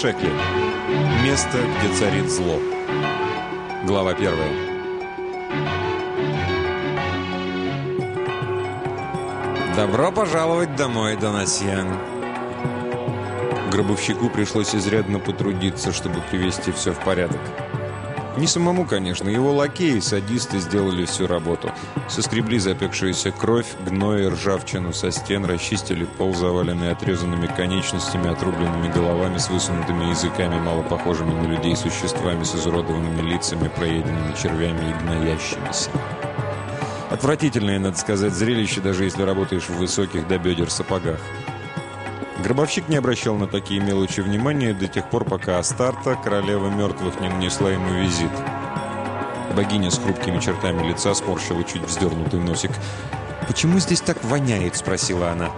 Шекли. Место, где царит зло. Глава первая. «Добро пожаловать домой, Донасьян!» Гробовщику пришлось изрядно потрудиться, чтобы привести все в порядок. Не самому, конечно, его лакеи, садисты сделали всю работу. Соскребли запекшуюся кровь, гной и ржавчину со стен, расчистили пол, заваленный отрезанными конечностями, отрубленными головами с высунутыми языками, мало похожими на людей существами с изуродованными лицами, проеденными червями и гноящимися. Отвратительное, надо сказать, зрелище, даже если работаешь в высоких до бедер сапогах. Гробовщик не обращал на такие мелочи внимания до тех пор, пока Астарта, королева мертвых, не нанесла ему визит. Богиня с хрупкими чертами лица сморщила чуть вздернутый носик. «Почему здесь так воняет?» – спросила она.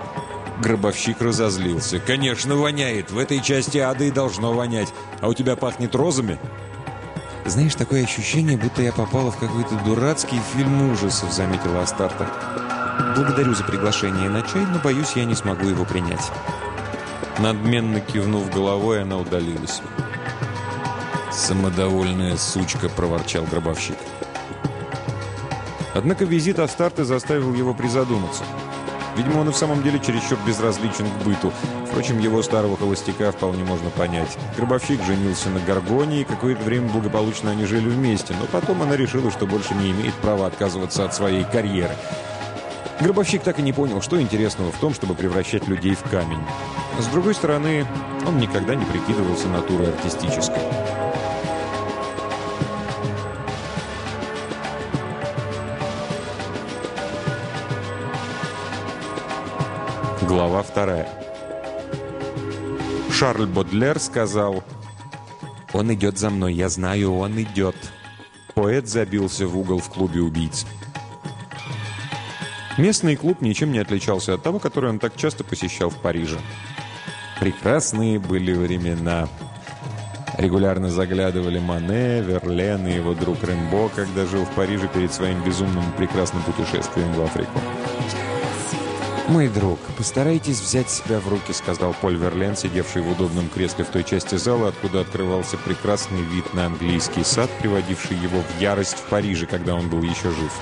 Гробовщик разозлился. «Конечно, воняет. В этой части ада и должно вонять. А у тебя пахнет розами?» «Знаешь, такое ощущение, будто я попала в какой-то дурацкий фильм ужасов», – заметила Астарта. «Благодарю за приглашение на чай, но, боюсь, я не смогу его принять». Надменно кивнув головой, она удалилась. «Самодовольная сучка», — проворчал гробовщик. Однако визит Астарты заставил его призадуматься. Видимо, он и в самом деле чересчур безразличен к быту. Впрочем, его старого холостяка вполне можно понять. Гробовщик женился на Гаргоне, и какое-то время благополучно они жили вместе, но потом она решила, что больше не имеет права отказываться от своей карьеры. Гробовщик так и не понял, что интересного в том, чтобы превращать людей в камень. С другой стороны, он никогда не прикидывался натурой артистической. Глава вторая. Шарль Бодлер сказал, «Он идет за мной, я знаю, он идет». Поэт забился в угол в клубе убийц. Местный клуб ничем не отличался от того, который он так часто посещал в Париже. Прекрасные были времена. Регулярно заглядывали Мане, Верлен и его друг Рэмбо, когда жил в Париже перед своим безумным прекрасным путешествием в Африку. «Мой друг, постарайтесь взять себя в руки», — сказал Поль Верлен, сидевший в удобном кресле в той части зала, откуда открывался прекрасный вид на английский сад, приводивший его в ярость в Париже, когда он был еще жив.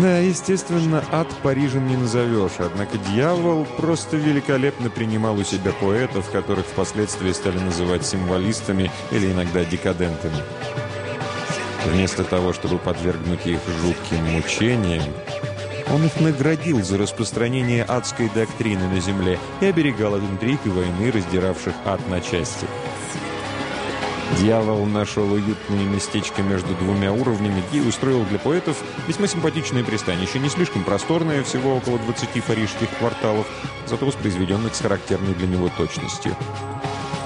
Да, естественно, ад Парижем не назовешь, однако дьявол просто великолепно принимал у себя поэтов, которых впоследствии стали называть символистами или иногда декадентами. Вместо того, чтобы подвергнуть их жутким мучениям, он их наградил за распространение адской доктрины на земле и оберегал от интриг и войны, раздиравших ад на части. Дьявол нашел уютное местечко между двумя уровнями и устроил для поэтов весьма симпатичное пристанище, не слишком просторное, всего около 20 парижских кварталов, зато воспроизведенных с характерной для него точностью.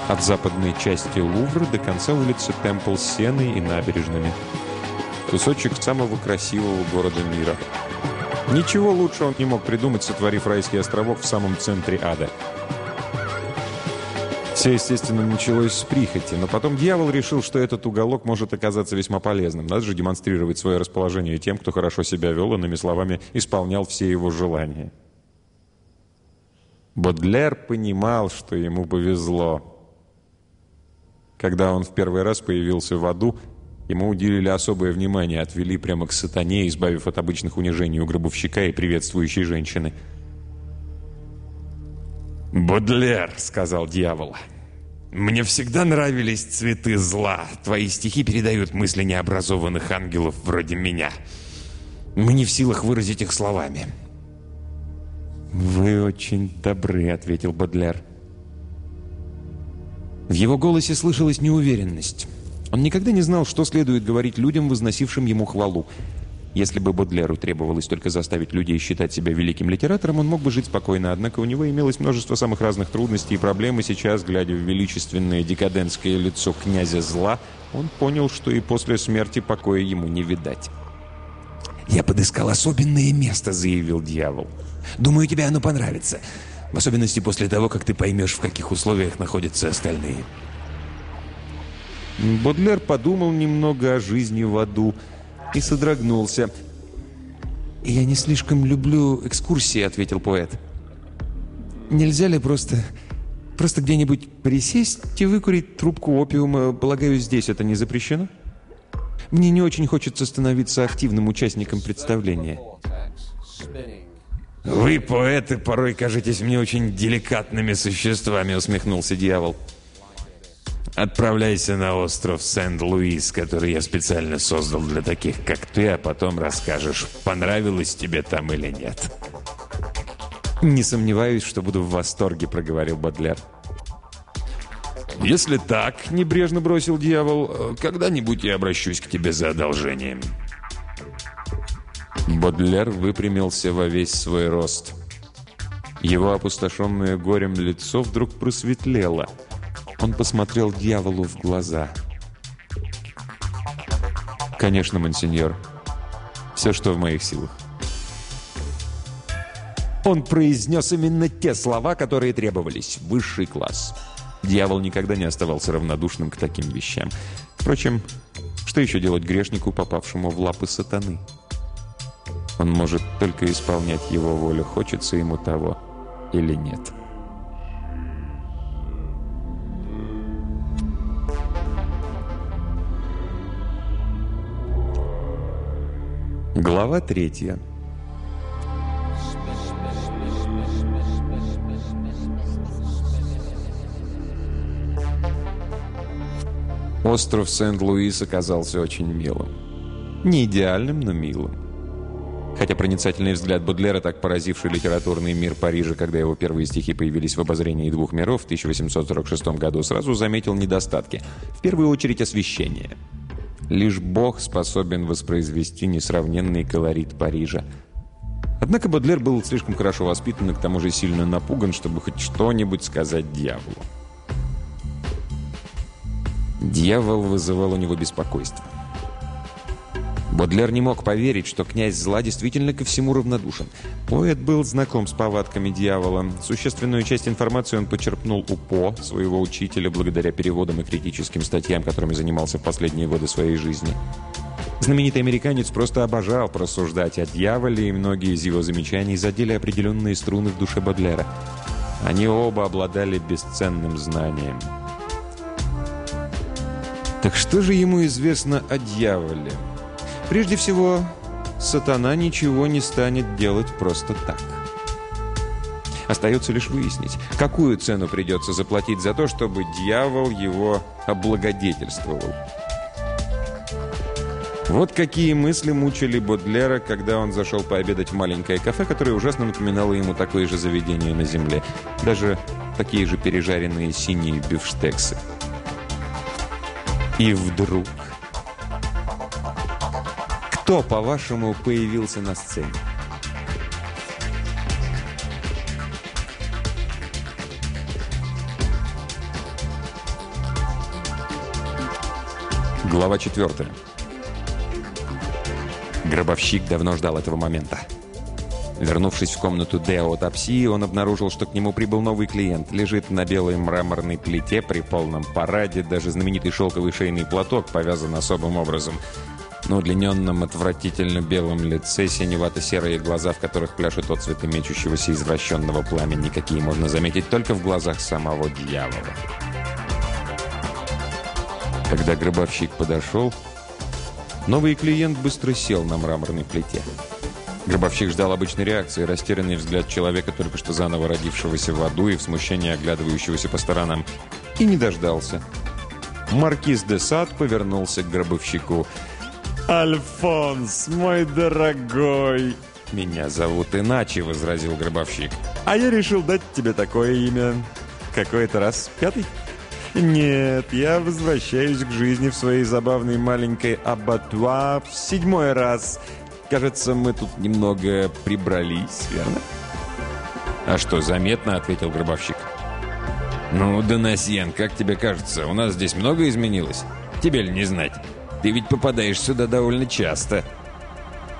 От западной части Лувра до конца улицы Темпл с Сеной и набережными. Кусочек самого красивого города мира. Ничего лучше он не мог придумать, сотворив райский островок в самом центре ада – все, естественно, началось с прихоти, но потом дьявол решил, что этот уголок может оказаться весьма полезным. Надо же демонстрировать свое расположение тем, кто хорошо себя вел, иными словами, исполнял все его желания. Бодлер понимал, что ему повезло. Когда он в первый раз появился в аду, ему уделили особое внимание, отвели прямо к сатане, избавив от обычных унижений у гробовщика и приветствующей женщины – «Бодлер», — сказал дьявол, — «мне всегда нравились цветы зла. Твои стихи передают мысли необразованных ангелов вроде меня. Мы не в силах выразить их словами». «Вы очень добры», — ответил Бодлер. В его голосе слышалась неуверенность. Он никогда не знал, что следует говорить людям, возносившим ему хвалу. Если бы Бодлеру требовалось только заставить людей считать себя великим литератором, он мог бы жить спокойно, однако у него имелось множество самых разных трудностей и проблем, и сейчас, глядя в величественное декадентское лицо князя зла, он понял, что и после смерти покоя ему не видать. «Я подыскал особенное место», — заявил дьявол. «Думаю, тебе оно понравится. В особенности после того, как ты поймешь, в каких условиях находятся остальные». Бодлер подумал немного о жизни в аду, — и содрогнулся. «Я не слишком люблю экскурсии», — ответил поэт. «Нельзя ли просто просто где-нибудь присесть и выкурить трубку опиума, полагаю, здесь это не запрещено? Мне не очень хочется становиться активным участником представления. «Вы, поэты, порой кажетесь мне очень деликатными существами», — усмехнулся дьявол. «Отправляйся на остров Сент-Луис, который я специально создал для таких, как ты, а потом расскажешь, понравилось тебе там или нет». «Не сомневаюсь, что буду в восторге», — проговорил Бодлер. «Если так», — небрежно бросил дьявол, — «когда-нибудь я обращусь к тебе за одолжением». Бодлер выпрямился во весь свой рост. Его опустошенное горем лицо вдруг просветлело. Он посмотрел дьяволу в глаза. «Конечно, мансиньор. Все, что в моих силах». Он произнес именно те слова, которые требовались. Высший класс. Дьявол никогда не оставался равнодушным к таким вещам. Впрочем, что еще делать грешнику, попавшему в лапы сатаны? Он может только исполнять его волю, хочется ему того или нет. Глава третья. Остров Сент-Луис оказался очень милым. Не идеальным, но милым. Хотя проницательный взгляд Бодлера, так поразивший литературный мир Парижа, когда его первые стихи появились в обозрении двух миров в 1846 году, сразу заметил недостатки. В первую очередь освещение. Лишь Бог способен воспроизвести несравненный колорит Парижа. Однако Бодлер был слишком хорошо воспитан и к тому же сильно напуган, чтобы хоть что-нибудь сказать дьяволу. Дьявол вызывал у него беспокойство. Бодлер не мог поверить, что князь зла действительно ко всему равнодушен. Поэт был знаком с повадками дьявола. Существенную часть информации он почерпнул у По, своего учителя, благодаря переводам и критическим статьям, которыми занимался в последние годы своей жизни. Знаменитый американец просто обожал просуждать о дьяволе, и многие из его замечаний задели определенные струны в душе Бодлера. Они оба обладали бесценным знанием. Так что же ему известно о дьяволе? Прежде всего, сатана ничего не станет делать просто так. Остается лишь выяснить, какую цену придется заплатить за то, чтобы дьявол его облагодетельствовал. Вот какие мысли мучили Бодлера, когда он зашел пообедать в маленькое кафе, которое ужасно напоминало ему такое же заведение на земле. Даже такие же пережаренные синие бифштексы. И вдруг... Кто, по-вашему, появился на сцене? Глава 4. Гробовщик давно ждал этого момента. Вернувшись в комнату Део Тапси, он обнаружил, что к нему прибыл новый клиент. Лежит на белой мраморной плите при полном параде, даже знаменитый шелковый шейный платок повязан особым образом. На удлиненном, отвратительно белом лице синевато-серые глаза, в которых пляшут отцветы мечущегося извращенного пламени, какие можно заметить только в глазах самого дьявола. Когда гробовщик подошел, новый клиент быстро сел на мраморной плите. Гробовщик ждал обычной реакции, растерянный взгляд человека, только что заново родившегося в аду и в смущении оглядывающегося по сторонам. И не дождался. Маркиз де Сад повернулся к гробовщику. «Альфонс, мой дорогой!» «Меня зовут иначе», — возразил гробовщик. «А я решил дать тебе такое имя. Какой-то раз пятый?» «Нет, я возвращаюсь к жизни в своей забавной маленькой абатуа в седьмой раз. Кажется, мы тут немного прибрались, верно?» «А что, заметно?» — ответил гробовщик. «Ну, Донасьен, как тебе кажется, у нас здесь много изменилось? Тебе ли не знать? Ты ведь попадаешь сюда довольно часто».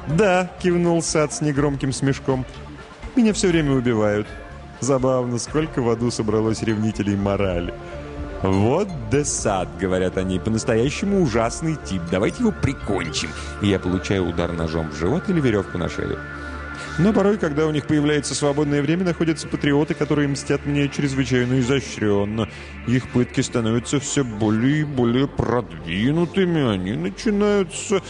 «Да», — кивнул Сад с негромким смешком. «Меня все время убивают. Забавно, сколько в аду собралось ревнителей морали». «Вот Десад», — говорят они, — «по-настоящему ужасный тип. Давайте его прикончим». И я получаю удар ножом в живот или веревку на шею. Но порой, когда у них появляется свободное время, находятся патриоты, которые мстят мне чрезвычайно изощренно. Их пытки становятся все более и более продвинутыми. Они начинаются...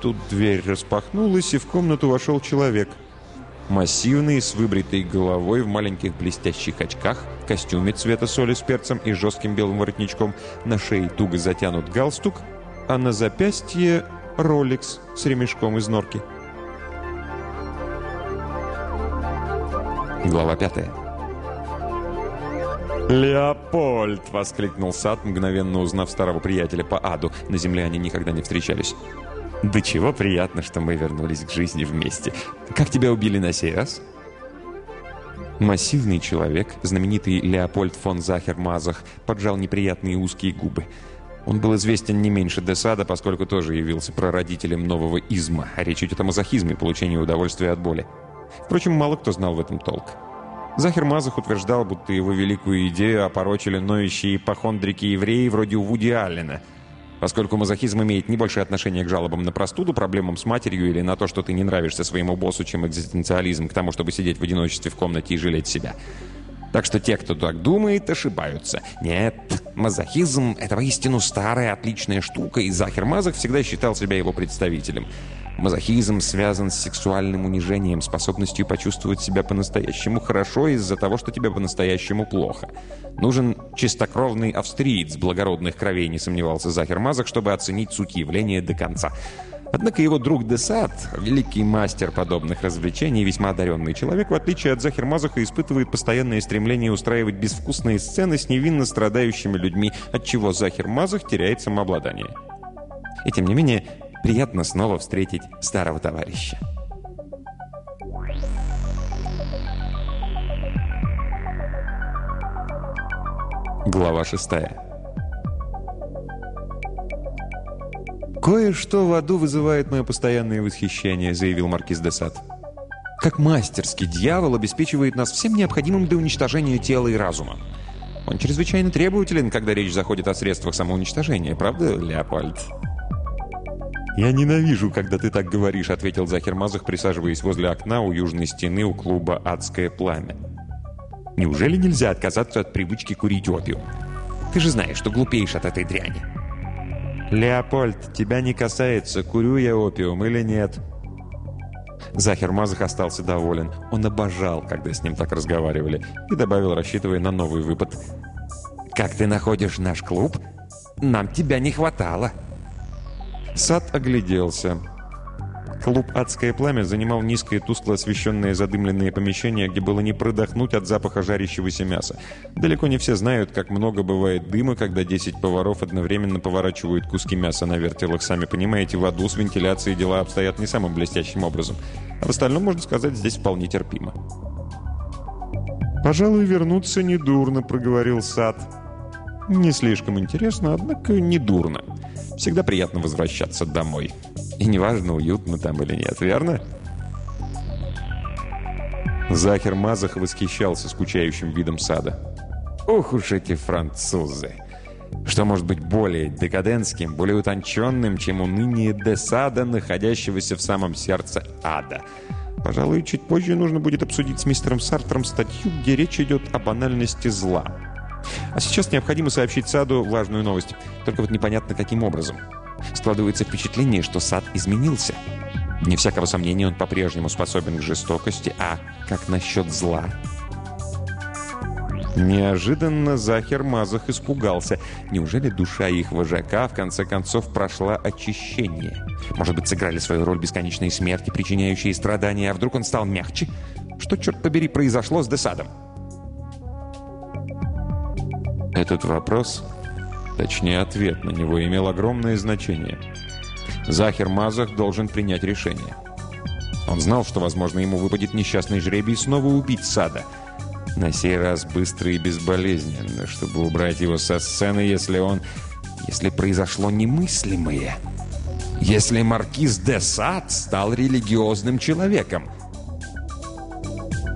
Тут дверь распахнулась, и в комнату вошел человек. Массивный, с выбритой головой, в маленьких блестящих очках, костюме цвета соли с перцем и жестким белым воротничком, на шее туго затянут галстук, а на запястье роликс с ремешком из норки. Глава пятая. «Леопольд!» — воскликнул Сад, мгновенно узнав старого приятеля по аду. На земле они никогда не встречались. «Да чего приятно, что мы вернулись к жизни вместе. Как тебя убили на сей раз?» Массивный человек, знаменитый Леопольд фон Захер-Мазах, поджал неприятные узкие губы. Он был известен не меньше Десада, поскольку тоже явился прародителем нового изма, речь идет о мазохизме, получении удовольствия от боли. Впрочем, мало кто знал в этом толк. Захер Мазах утверждал, будто его великую идею опорочили ноющие ипохондрики евреи вроде Вуди Аллена. Поскольку мазохизм имеет не больше отношения к жалобам на простуду, проблемам с матерью или на то, что ты не нравишься своему боссу, чем экзистенциализм к тому, чтобы сидеть в одиночестве в комнате и жалеть себя. Так что те, кто так думает, ошибаются. Нет, мазохизм – это воистину старая отличная штука, и Захер Мазах всегда считал себя его представителем – Мазохизм связан с сексуальным унижением, способностью почувствовать себя по-настоящему хорошо из-за того, что тебе по-настоящему плохо. Нужен чистокровный австриец благородных кровей, не сомневался Захер Мазах, чтобы оценить суть явления до конца. Однако его друг Десад, великий мастер подобных развлечений, весьма одаренный человек, в отличие от Захер Мазаха, испытывает постоянное стремление устраивать безвкусные сцены с невинно страдающими людьми, от чего Захер Мазах теряет самообладание. И тем не менее, Приятно снова встретить старого товарища. Глава шестая. «Кое-что в аду вызывает мое постоянное восхищение», — заявил маркиз де Сад. «Как мастерски дьявол обеспечивает нас всем необходимым для уничтожения тела и разума. Он чрезвычайно требователен, когда речь заходит о средствах самоуничтожения, правда, Леопольд?» «Я ненавижу, когда ты так говоришь», — ответил Захер Мазах, присаживаясь возле окна у южной стены у клуба «Адское пламя». «Неужели нельзя отказаться от привычки курить опиум? Ты же знаешь, что глупеешь от этой дряни». «Леопольд, тебя не касается, курю я опиум или нет». Захер Мазах остался доволен. Он обожал, когда с ним так разговаривали, и добавил, рассчитывая на новый выпад. «Как ты находишь наш клуб? Нам тебя не хватало». Сад огляделся. Клуб «Адское пламя» занимал низкое, тускло освещенное задымленное помещение, где было не продохнуть от запаха жарящегося мяса. Далеко не все знают, как много бывает дыма, когда 10 поваров одновременно поворачивают куски мяса на вертелах. Сами понимаете, в аду с вентиляцией дела обстоят не самым блестящим образом. А в остальном, можно сказать, здесь вполне терпимо. «Пожалуй, вернуться недурно», — проговорил Сад. «Не слишком интересно, однако недурно». Всегда приятно возвращаться домой. И неважно, уютно там или нет, верно? Захер Мазах восхищался скучающим видом сада. Ох уж эти французы! Что может быть более декадентским, более утонченным, чем уныние Десада, находящегося в самом сердце ада? Пожалуй, чуть позже нужно будет обсудить с мистером Сартром статью, где речь идет о банальности зла. А сейчас необходимо сообщить Саду важную новость. Только вот непонятно, каким образом. Складывается впечатление, что Сад изменился. Не всякого сомнения, он по-прежнему способен к жестокости, а как насчет зла? Неожиданно Захер Мазах испугался. Неужели душа их вожака в конце концов прошла очищение? Может быть, сыграли свою роль бесконечной смерти, причиняющие страдания, а вдруг он стал мягче? Что, черт побери, произошло с Десадом? Этот вопрос, точнее ответ на него, имел огромное значение. Захер Мазах должен принять решение. Он знал, что, возможно, ему выпадет несчастный жребий снова убить Сада. На сей раз быстро и безболезненно, чтобы убрать его со сцены, если он... Если произошло немыслимое. Если маркиз де Сад стал религиозным человеком.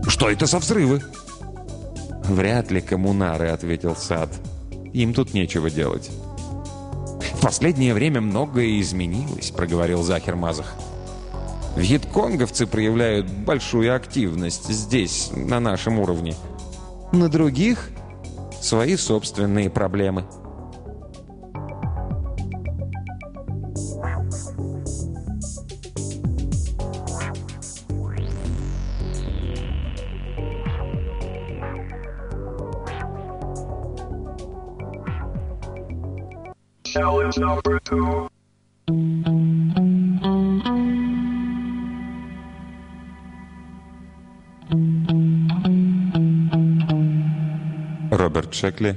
Что это за взрывы? «Вряд ли коммунары», — ответил Сад. «Им тут нечего делать». «В последнее время многое изменилось», — проговорил Захер Мазах. Вьетконговцы проявляют большую активность здесь, на нашем уровне. На других – свои собственные проблемы. Challenge number two. Роберт Шекли.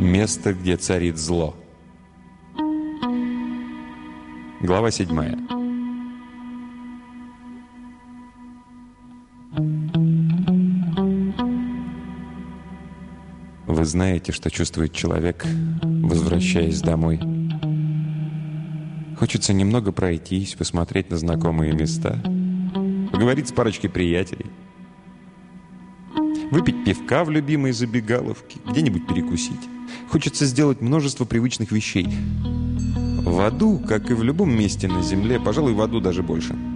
Место, где царит зло. Глава седьмая. Знаете, что чувствует человек, возвращаясь домой. Хочется немного пройтись, посмотреть на знакомые места, поговорить с парочкой приятелей, выпить пивка в любимой забегаловке, где-нибудь перекусить. Хочется сделать множество привычных вещей. В аду, как и в любом месте на земле, пожалуй, в аду даже больше –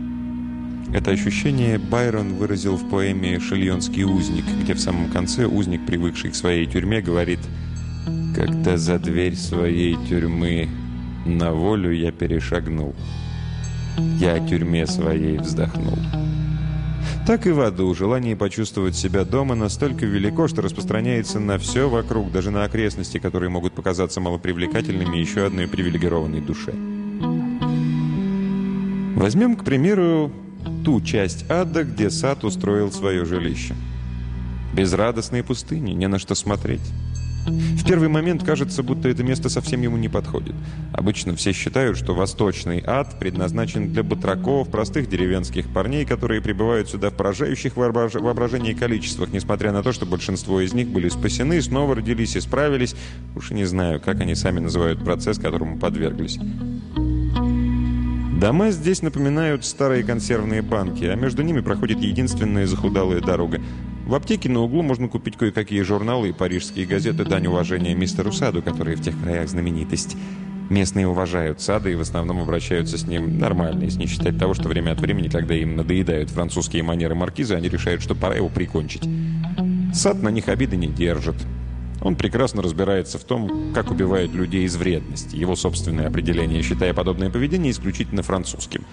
это ощущение Байрон выразил в поэме «Шильонский узник», где в самом конце узник, привыкший к своей тюрьме, говорит «Когда за дверь своей тюрьмы на волю я перешагнул, я о тюрьме своей вздохнул». Так и в аду желание почувствовать себя дома настолько велико, что распространяется на все вокруг, даже на окрестности, которые могут показаться малопривлекательными еще одной привилегированной душе. Возьмем, к примеру, ту часть ада, где сад устроил свое жилище. Безрадостные пустыни, не на что смотреть. В первый момент кажется, будто это место совсем ему не подходит. Обычно все считают, что восточный ад предназначен для батраков, простых деревенских парней, которые прибывают сюда в поражающих воображении количествах, несмотря на то, что большинство из них были спасены, снова родились и справились. Уж не знаю, как они сами называют процесс, которому подверглись. Дома здесь напоминают старые консервные банки, а между ними проходит единственная захудалая дорога. В аптеке на углу можно купить кое-какие журналы и парижские газеты дань уважения мистеру Саду, который в тех краях знаменитость. Местные уважают Сада и в основном обращаются с ним нормально, если не считать того, что время от времени, когда им надоедают французские манеры маркиза, они решают, что пора его прикончить. Сад на них обиды не держит. Он прекрасно разбирается в том, как убивают людей из вредности. Его собственное определение, считая подобное поведение исключительно французским.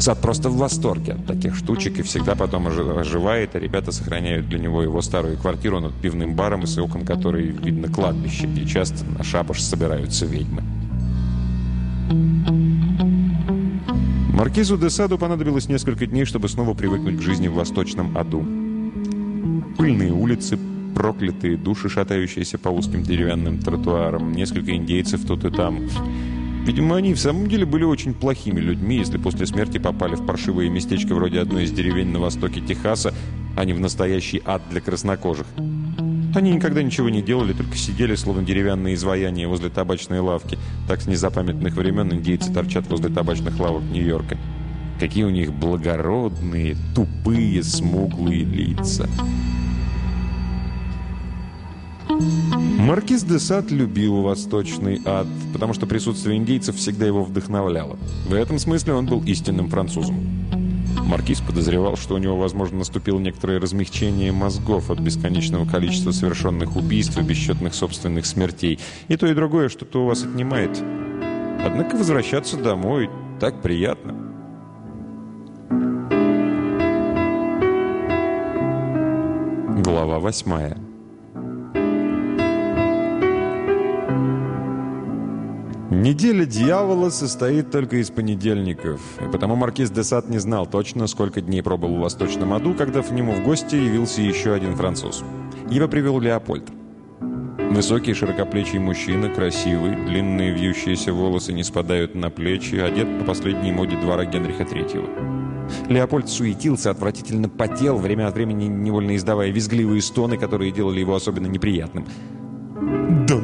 Сад просто в восторге от таких штучек и всегда потом оживает, а ребята сохраняют для него его старую квартиру над пивным баром, из окон которой видно кладбище, где часто на шапош собираются ведьмы. Маркизу де Саду понадобилось несколько дней, чтобы снова привыкнуть к жизни в восточном аду. Пыльные улицы, проклятые души, шатающиеся по узким деревянным тротуарам, несколько индейцев тут и там. Видимо, они в самом деле были очень плохими людьми, если после смерти попали в паршивое местечко вроде одной из деревень на востоке Техаса, а не в настоящий ад для краснокожих. Они никогда ничего не делали, только сидели, словно деревянные изваяния возле табачной лавки. Так с незапамятных времен индейцы торчат возле табачных лавок Нью-Йорка. Какие у них благородные, тупые, смуглые лица. Маркиз де Сад любил восточный ад, потому что присутствие индейцев всегда его вдохновляло. В этом смысле он был истинным французом. Маркиз подозревал, что у него, возможно, наступило некоторое размягчение мозгов от бесконечного количества совершенных убийств и бесчетных собственных смертей. И то, и другое что-то у вас отнимает. Однако возвращаться домой так приятно. Глава восьмая. Неделя дьявола состоит только из понедельников, и потому маркиз де Сад не знал точно, сколько дней пробыл в Восточном аду, когда к нему в гости явился еще один француз. Его привел Леопольд. Высокий широкоплечий мужчина, красивый, длинные вьющиеся волосы не спадают на плечи, одет по последней моде двора Генриха III. Леопольд суетился, отвратительно потел, время от времени невольно издавая визгливые стоны, которые делали его особенно неприятным –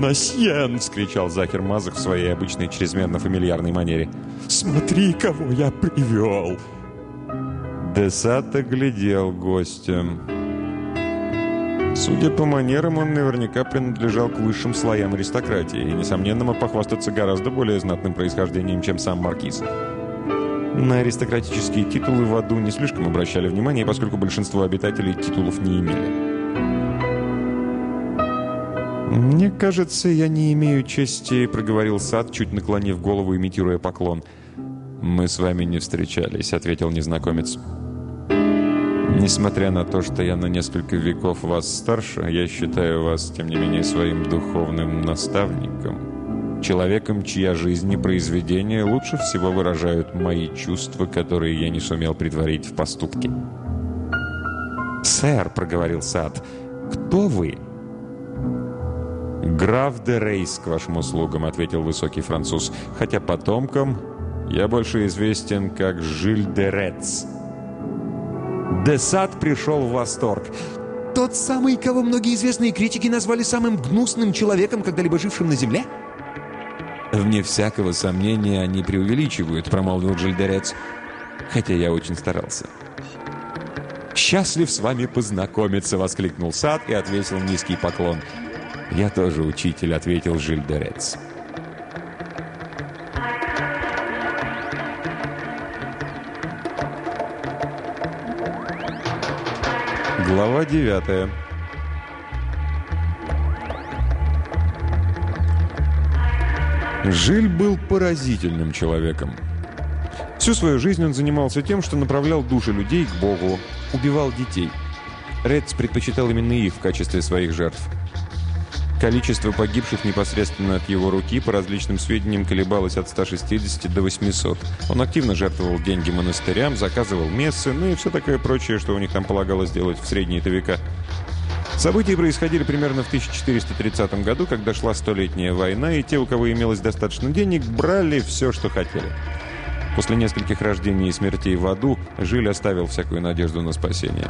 «Донасьен!» — вскричал Захер Мазах в своей обычной чрезмерно фамильярной манере. «Смотри, кого я привел!» Десат оглядел гостя. Судя по манерам, он наверняка принадлежал к высшим слоям аристократии и, несомненно, мог похвастаться гораздо более знатным происхождением, чем сам маркиз. На аристократические титулы в аду не слишком обращали внимание, поскольку большинство обитателей титулов не имели. «Мне кажется, я не имею чести», — проговорил Сад, чуть наклонив голову, имитируя поклон. «Мы с вами не встречались», — ответил незнакомец. «Несмотря на то, что я на несколько веков вас старше, я считаю вас, тем не менее, своим духовным наставником, человеком, чья жизнь и произведения лучше всего выражают мои чувства, которые я не сумел притворить в поступки». «Сэр», — проговорил Сад, — «кто вы?» «Граф де Рейс к вашим услугам», — ответил высокий француз, «хотя потомкам я больше известен как Жиль де Рец». Десад пришел в восторг. «Тот самый, кого многие известные критики назвали самым гнусным человеком, когда-либо жившим на Земле?» «Вне всякого сомнения они преувеличивают», — промолвил Жильдерец, хотя я очень старался. «Счастлив с вами познакомиться!» — воскликнул Сад и отвесил низкий поклон. «Я тоже учитель», — ответил Жильдерец. Глава девятая. Жиль был поразительным человеком. Всю свою жизнь он занимался тем, что направлял души людей к Богу, убивал детей. Редс предпочитал именно их в качестве своих жертв. Количество погибших непосредственно от его руки, по различным сведениям, колебалось от 160 до 800. Он активно жертвовал деньги монастырям, заказывал мессы, ну и все такое прочее, что у них там полагалось делать в средние-то века. События происходили примерно в 1430 году, когда шла Столетняя война, и те, у кого имелось достаточно денег, брали все, что хотели. После нескольких рождений и смертей в аду Жиль оставил всякую надежду на спасение.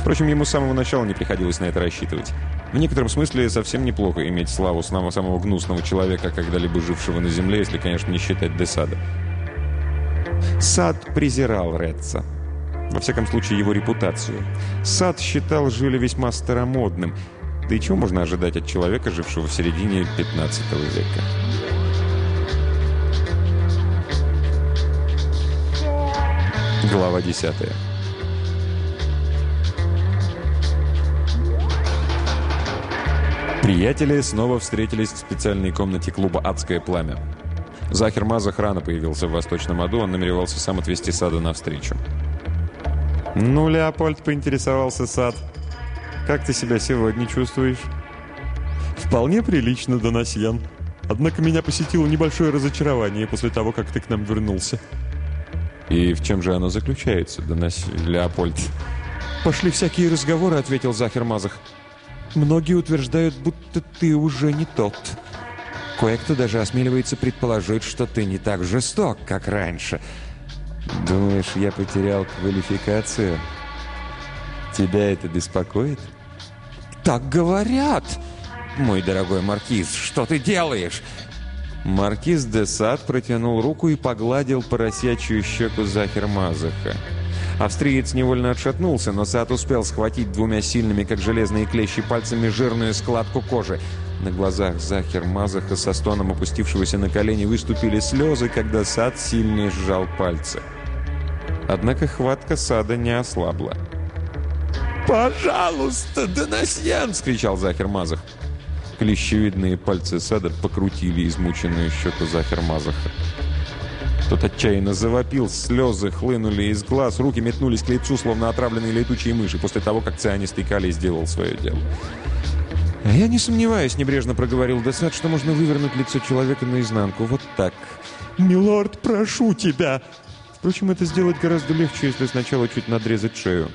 Впрочем, ему с самого начала не приходилось на это рассчитывать. В некотором смысле совсем неплохо иметь славу самого, самого гнусного человека, когда-либо жившего на земле, если, конечно, не считать Десада. Сад презирал Редса. Во всяком случае, его репутацию. Сад считал Жиля весьма старомодным. Да и чего можно ожидать от человека, жившего в середине 15 века? Глава 10. Приятели снова встретились в специальной комнате клуба «Адское пламя». Захер Мазах рано появился в Восточном аду, он намеревался сам отвезти Сада навстречу. «Ну, Леопольд», — поинтересовался Сад, — «как ты себя сегодня чувствуешь?» «Вполне прилично, Донасьян. Однако меня посетило небольшое разочарование после того, как ты к нам вернулся». «И в чем же оно заключается, Донас... Леопольд?» «Пошли всякие разговоры», — ответил Захер Мазах. Многие утверждают, будто ты уже не тот. Кое-кто даже осмеливается предположить, что ты не так жесток, как раньше. Думаешь, я потерял квалификацию? Тебя это беспокоит? Так говорят! Мой дорогой маркиз, что ты делаешь? Маркиз де Сад протянул руку и погладил поросячью щеку Захер Мазаха. Австриец невольно отшатнулся, но Сад успел схватить двумя сильными, как железные клещи, пальцами жирную складку кожи. На глазах Захер Мазаха со стоном опустившегося на колени выступили слезы, когда Сад сильно сжал пальцы. Однако хватка Сада не ослабла. «Пожалуйста, Донасьян!» — скричал Захер Мазах. Клещевидные пальцы Сада покрутили измученную щеку Захер Мазаха. Тот отчаянно завопил, слезы хлынули из глаз, руки метнулись к лицу, словно отравленные летучие мыши, после того, как цианистый калий сделал свое дело. «А «Я не сомневаюсь», — небрежно проговорил Десад, «что можно вывернуть лицо человека наизнанку. Вот так». «Милорд, прошу тебя!» Впрочем, это сделать гораздо легче, если сначала чуть надрезать шею.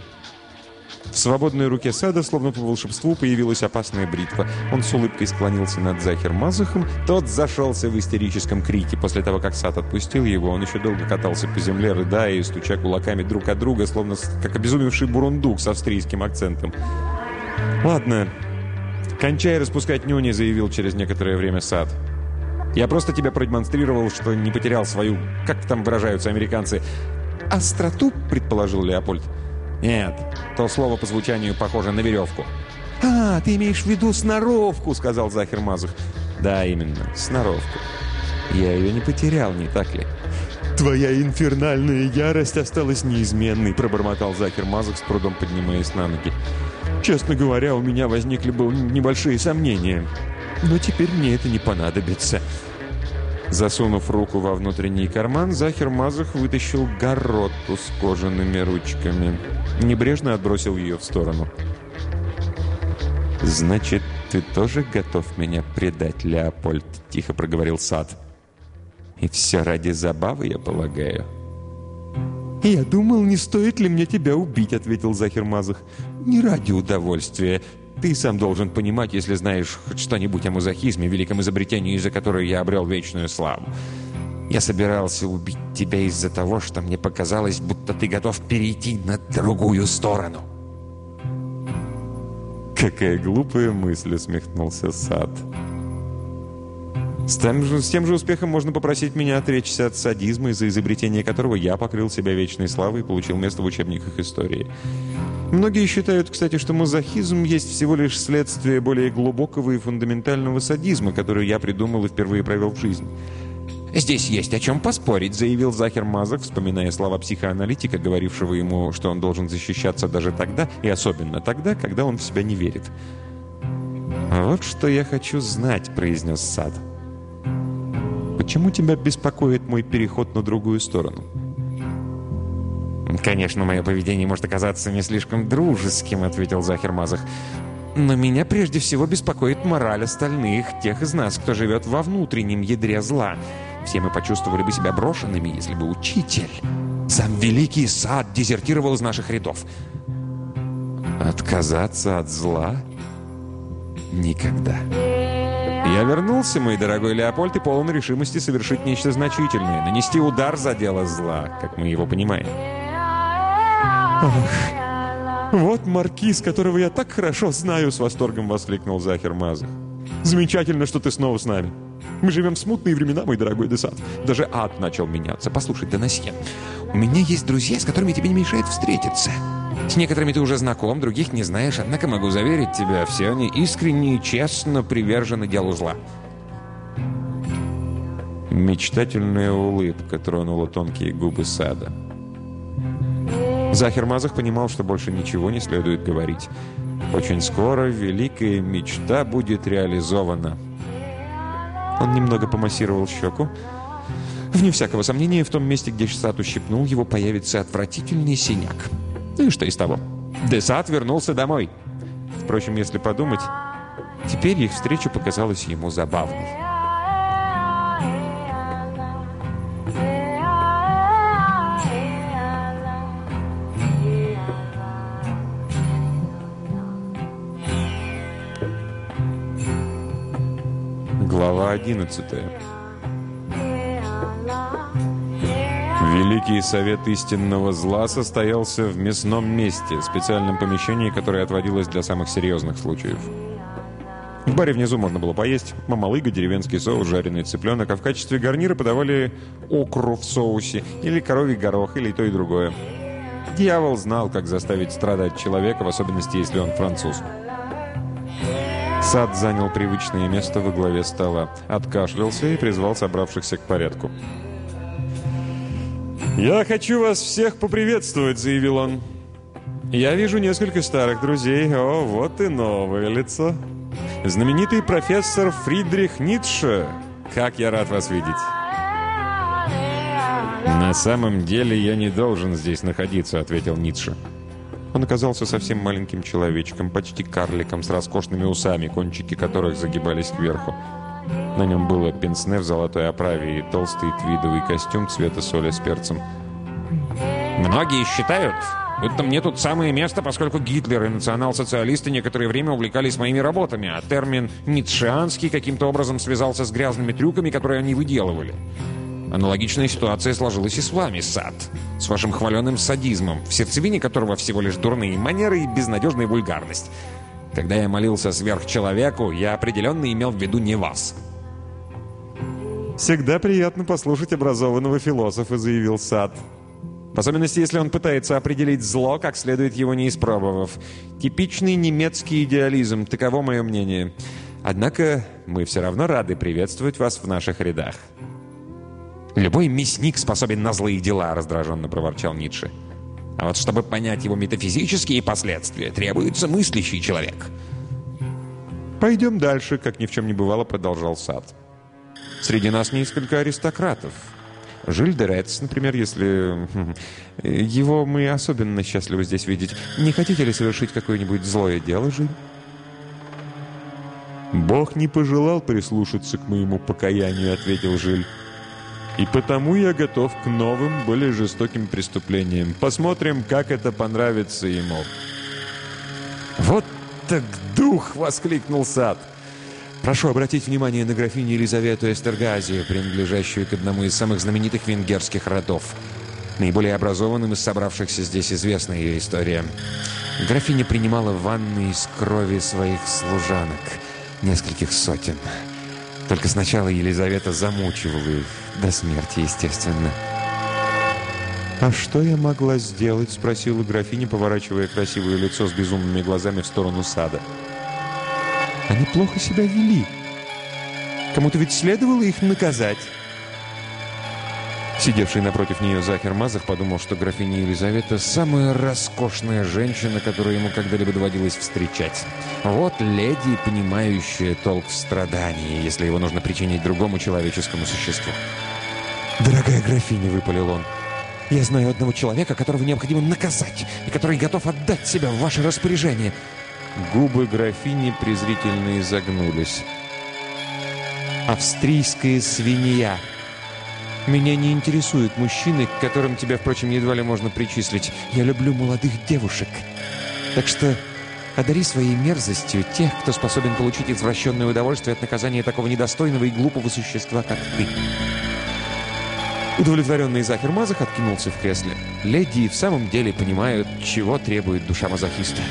В свободной руке Сада, словно по волшебству, появилась опасная бритва. Он с улыбкой склонился над Захер Мазахом. Тот зашелся в истерическом крике. После того, как Сад отпустил его, он еще долго катался по земле, рыдая и стуча кулаками друг от друга, словно как обезумевший бурундук с австрийским акцентом. «Ладно, кончай распускать нюни», — заявил через некоторое время Сад. «Я просто тебе продемонстрировал, что не потерял свою, как там выражаются американцы, остроту», — предположил Леопольд. «Нет, то слово по звучанию похоже на веревку». «А, ты имеешь в виду сноровку», — сказал Захер Мазух. «Да, именно, сноровку. Я ее не потерял, не так ли?» «Твоя инфернальная ярость осталась неизменной», — пробормотал Захер Мазух, с трудом поднимаясь на ноги. «Честно говоря, у меня возникли бы небольшие сомнения. Но теперь мне это не понадобится». Засунув руку во внутренний карман, Захер Мазух вытащил гороту с кожаными ручками. Небрежно отбросил ее в сторону. «Значит, ты тоже готов меня предать, Леопольд?» – тихо проговорил Сад. «И все ради забавы, я полагаю?» «Я думал, не стоит ли мне тебя убить», — ответил Захер Мазах. «Не ради удовольствия. Ты сам должен понимать, если знаешь хоть что-нибудь о мазохизме, великом изобретении, из-за которого я обрел вечную славу. Я собирался убить тебя из-за того, что мне показалось, будто ты готов перейти на другую сторону». «Какая глупая мысль!» — усмехнулся Сад. С тем, же, с тем же успехом можно попросить меня отречься от садизма, из-за изобретения которого я покрыл себя вечной славой и получил место в учебниках истории. Многие считают, кстати, что мазохизм есть всего лишь следствие более глубокого и фундаментального садизма, который я придумал и впервые провел в жизнь. «Здесь есть о чем поспорить», — заявил Захер Мазах, вспоминая слова психоаналитика, говорившего ему, что он должен защищаться даже тогда, и особенно тогда, когда он в себя не верит. «Вот что я хочу знать», — произнес Сад. «Почему тебя беспокоит мой переход на другую сторону?» «Конечно, мое поведение может оказаться не слишком дружеским», — ответил Захер Мазах. «Но меня прежде всего беспокоит мораль остальных, тех из нас, кто живет во внутреннем ядре зла». Все мы почувствовали бы себя брошенными, если бы учитель, сам великий сад, дезертировал из наших рядов. Отказаться от зла? Никогда. Я вернулся, мой дорогой Леопольд, и полон решимости совершить нечто значительное, нанести удар за дело зла, как мы его понимаем. «Ах, вот маркиз, которого я так хорошо знаю!» — с восторгом воскликнул Захер Мазах. «Замечательно, что ты снова с нами!» Мы живем в смутные времена, мой дорогой Десад. Даже ад начал меняться. Послушай, Донасье, у меня есть друзья, с которыми тебе не мешает встретиться. С некоторыми ты уже знаком, других не знаешь, однако могу заверить тебя, все они искренне и честно привержены делу зла. Мечтательная улыбка тронула тонкие губы сада. Захер Мазах понимал, что больше ничего не следует говорить. Очень скоро великая мечта будет реализована. Он немного помассировал щеку. Вне всякого сомнения, в том месте, где Сад ущипнул, его появится отвратительный синяк. Ну и что из того? Десад вернулся домой. Впрочем, если подумать, теперь их встреча показалась ему забавной. Глава 11 Великий совет истинного зла состоялся в мясном месте, специальном помещении, которое отводилось для самых серьезных случаев. В баре внизу можно было поесть мамалыга, деревенский соус, жареный цыпленок, а в качестве гарнира подавали окру в соусе, или коровий горох, или то и другое. Дьявол знал, как заставить страдать человека, в особенности, если он француз. Сад занял привычное место во главе стола, откашлялся и призвал собравшихся к порядку. «Я хочу вас всех поприветствовать», — заявил он. «Я вижу несколько старых друзей. О, вот и новое лицо. Знаменитый профессор Фридрих Ницше. Как я рад вас видеть!» «На самом деле я не должен здесь находиться», — ответил Ницше. Он оказался совсем маленьким человечком, почти карликом, с роскошными усами, кончики которых загибались кверху. На нем было пенсне в золотой оправе и толстый твидовый костюм цвета соли с перцем. «Многие считают, будто мне тут самое место, поскольку Гитлер и национал-социалисты некоторое время увлекались моими работами, а термин «ницшеанский» каким-то образом связался с грязными трюками, которые они выделывали. Аналогичная ситуация сложилась и с вами, Сад. С вашим хваленым садизмом, в сердцевине которого всего лишь дурные манеры и безнадежная вульгарность. Когда я молился сверхчеловеку, я определенно имел в виду не вас. «Всегда приятно послушать образованного философа», — заявил Сад. В особенности, если он пытается определить зло, как следует его не испробовав. Типичный немецкий идеализм, таково мое мнение. Однако мы все равно рады приветствовать вас в наших рядах. «Любой мясник способен на злые дела», — раздраженно проворчал Ницше. «А вот чтобы понять его метафизические последствия, требуется мыслящий человек». «Пойдем дальше», — как ни в чем не бывало, продолжал Сад. «Среди нас несколько аристократов. Жиль де Рец, например, если... Его мы особенно счастливы здесь видеть. Не хотите ли совершить какое-нибудь злое дело, Жиль?» «Бог не пожелал прислушаться к моему покаянию», — ответил Жиль. «И потому я готов к новым, более жестоким преступлениям. Посмотрим, как это понравится ему». «Вот так дух!» — воскликнул Сад. Прошу обратить внимание на графиню Елизавету Эстергазию, принадлежащую к одному из самых знаменитых венгерских родов. Наиболее образованным из собравшихся здесь известна ее история. Графиня принимала ванны из крови своих служанок, нескольких сотен. Только сначала Елизавета замучивала их, до смерти, естественно. «А что я могла сделать?» — спросила графиня, поворачивая красивое лицо с безумными глазами в сторону сада. Они плохо себя вели. Кому-то ведь следовало их наказать. Сидевший напротив нее Захер Мазах подумал, что графиня Елизавета – самая роскошная женщина, которую ему когда-либо доводилось встречать. Вот леди, понимающая толк в страдании, если его нужно причинить другому человеческому существу. «Дорогая графиня», – выпалил он, – «я знаю одного человека, которого необходимо наказать, и который готов отдать себя в ваше распоряжение. Губы графини презрительно изогнулись. «Австрийская свинья!» «Меня не интересуют мужчины, к которым тебя, впрочем, едва ли можно причислить. Я люблю молодых девушек. Так что одари своей мерзостью тех, кто способен получить извращенное удовольствие от наказания такого недостойного и глупого существа, как ты». Удовлетворенный Захер Мазах откинулся в кресле. Леди в самом деле понимают, чего требует душа мазохиста.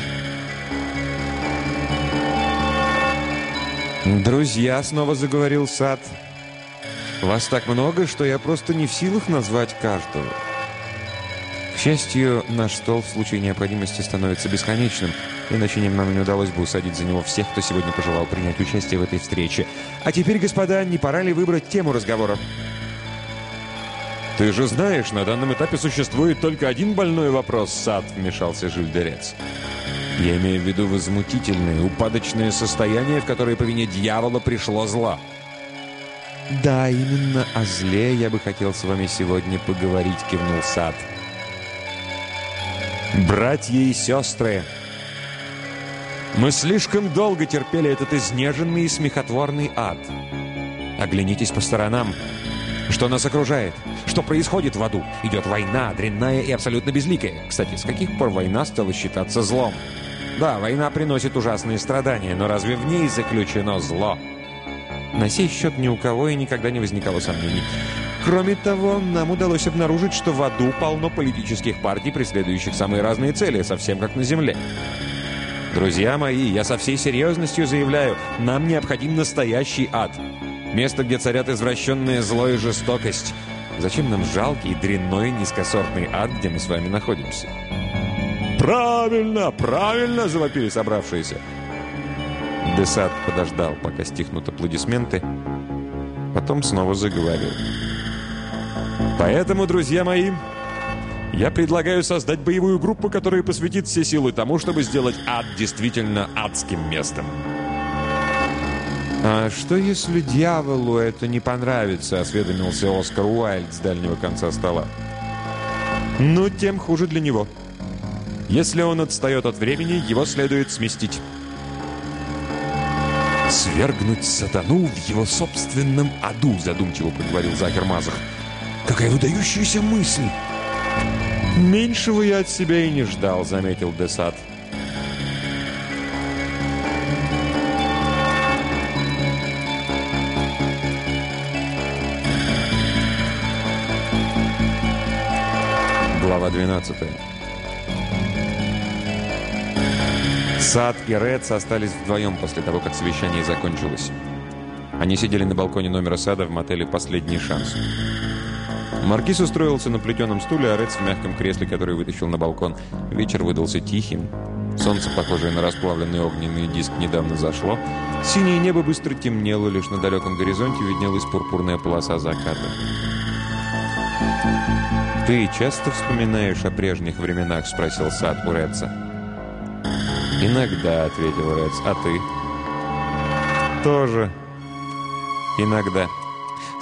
«Друзья», — снова заговорил Сад, — «вас так много, что я просто не в силах назвать каждого». К счастью, наш стол в случае необходимости становится бесконечным, иначе нам не удалось бы усадить за него всех, кто сегодня пожелал принять участие в этой встрече. А теперь, господа, не пора ли выбрать тему разговора? «Ты же знаешь, на данном этапе существует только один больной вопрос, Сад», — вмешался Жильдерец. Я имею в виду возмутительное, упадочное состояние, в которое по вине дьявола пришло зло. «Да, именно о зле я бы хотел с вами сегодня поговорить», — кивнул Сад. «Братья и сестры, мы слишком долго терпели этот изнеженный и смехотворный ад. Оглянитесь по сторонам. Что нас окружает? Что происходит в аду? Идет война, дрянная и абсолютно безликая. Кстати, с каких пор война стала считаться злом? Да, война приносит ужасные страдания, но разве в ней заключено зло? На сей счет ни у кого и никогда не возникало сомнений. Кроме того, нам удалось обнаружить, что в аду полно политических партий, преследующих самые разные цели, совсем как на Земле. Друзья мои, я со всей серьезностью заявляю, нам необходим настоящий ад. Место, где царят извращенное зло и жестокость. Зачем нам жалкий, дрянной, низкосортный ад, где мы с вами находимся? «Правильно, правильно!» – завопили собравшиеся. Десад подождал, пока стихнут аплодисменты, потом снова заговорил. «Поэтому, друзья мои, я предлагаю создать боевую группу, которая посвятит все силы тому, чтобы сделать ад действительно адским местом». «А что, если дьяволу это не понравится?» – осведомился Оскар Уайльд с дальнего конца стола. «Ну, тем хуже для него». Если он отстает от времени, его следует сместить. «Свергнуть сатану в его собственном аду», — задумчиво проговорил Захер Мазах. «Какая выдающаяся мысль!» «Меньшего я от себя и не ждал», — заметил Десад. 12 Сад и Редс остались вдвоем после того, как совещание закончилось. Они сидели на балконе номера сада в мотеле «Последний шанс». Маркиз устроился на плетеном стуле, а Рец в мягком кресле, который вытащил на балкон. Вечер выдался тихим. Солнце, похожее на расплавленный огненный диск, недавно зашло. Синее небо быстро темнело, лишь на далеком горизонте виднелась пурпурная полоса заката. «Ты часто вспоминаешь о прежних временах?» – спросил Сад у Реца. «Иногда», – ответил Рец. «А ты?» «Тоже. Иногда».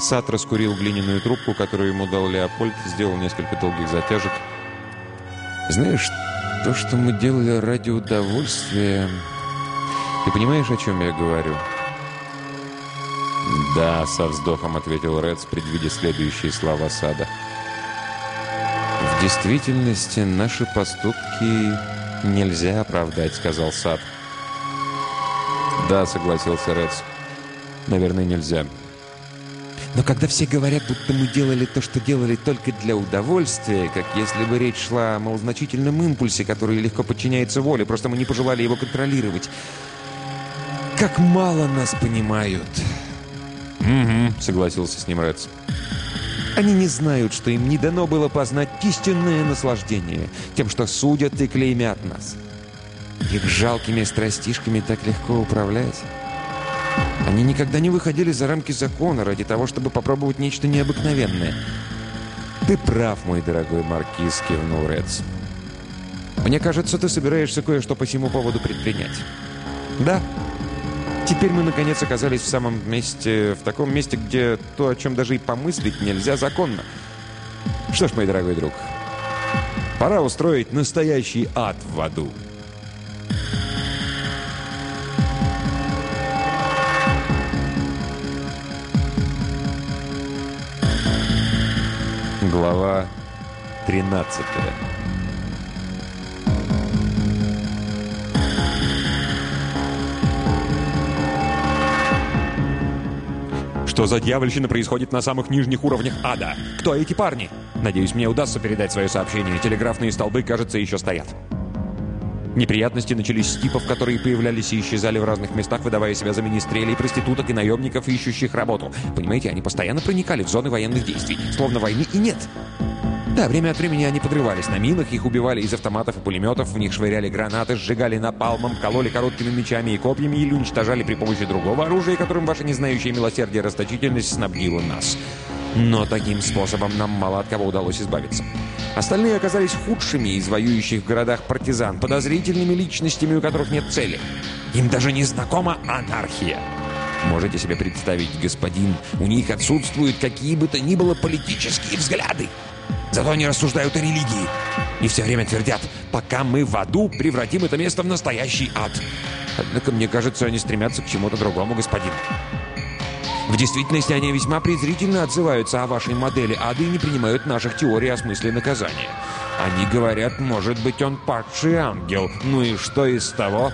Сад раскурил глиняную трубку, которую ему дал Леопольд, сделал несколько долгих затяжек. «Знаешь, то, что мы делали ради удовольствия... Ты понимаешь, о чем я говорю?» «Да», — со вздохом ответил Редс, предвидя следующие слова Сада. «В действительности наши поступки нельзя оправдать», — сказал Сад. «Да», — согласился Редс. «Наверное, нельзя». Но когда все говорят, будто мы делали то, что делали только для удовольствия, как если бы речь шла о малозначительном импульсе, который легко подчиняется воле, просто мы не пожелали его контролировать. Как мало нас понимают. «Угу», — согласился с ним Редс. Они не знают, что им не дано было познать истинное наслаждение тем, что судят и клеймят нас. Их жалкими страстишками так легко управлять. Они никогда не выходили за рамки закона ради того, чтобы попробовать нечто необыкновенное. «Ты прав, мой дорогой маркиз», — кивнул Редс. «Мне кажется, ты собираешься кое-что по всему поводу предпринять». «Да. Теперь мы, наконец, оказались в самом месте, в таком месте, где то, о чем даже и помыслить нельзя законно. Что ж, мой дорогой друг, пора устроить настоящий ад в аду». Глава 13 Что за дьявольщина происходит на самых нижних уровнях ада? Кто эти парни? Надеюсь, мне удастся передать свое сообщение. Телеграфные столбы, кажется, еще стоят. Неприятности начались с типов, которые появлялись и исчезали в разных местах, выдавая себя за министрелей, проституток и наемников, ищущих работу. Понимаете, они постоянно проникали в зоны военных действий, словно войны и нет. Да, время от времени они подрывались на минах, их убивали из автоматов и пулеметов, в них швыряли гранаты, сжигали напалмом, кололи короткими мечами и копьями или уничтожали при помощи другого оружия, которым ваша незнающая милосердие расточительность снабдила нас. Но таким способом нам мало от кого удалось избавиться. Остальные оказались худшими из воюющих в городах партизан, подозрительными личностями, у которых нет цели. Им даже не знакома анархия. Можете себе представить, господин, у них отсутствуют какие бы то ни было политические взгляды. Зато они рассуждают о религии. И все время твердят, пока мы в аду превратим это место в настоящий ад. Однако, мне кажется, они стремятся к чему-то другому, господин. В действительности они весьма презрительно отзываются о вашей модели ада и не принимают наших теорий о смысле наказания. Они говорят, может быть, он падший ангел. Ну и что из того?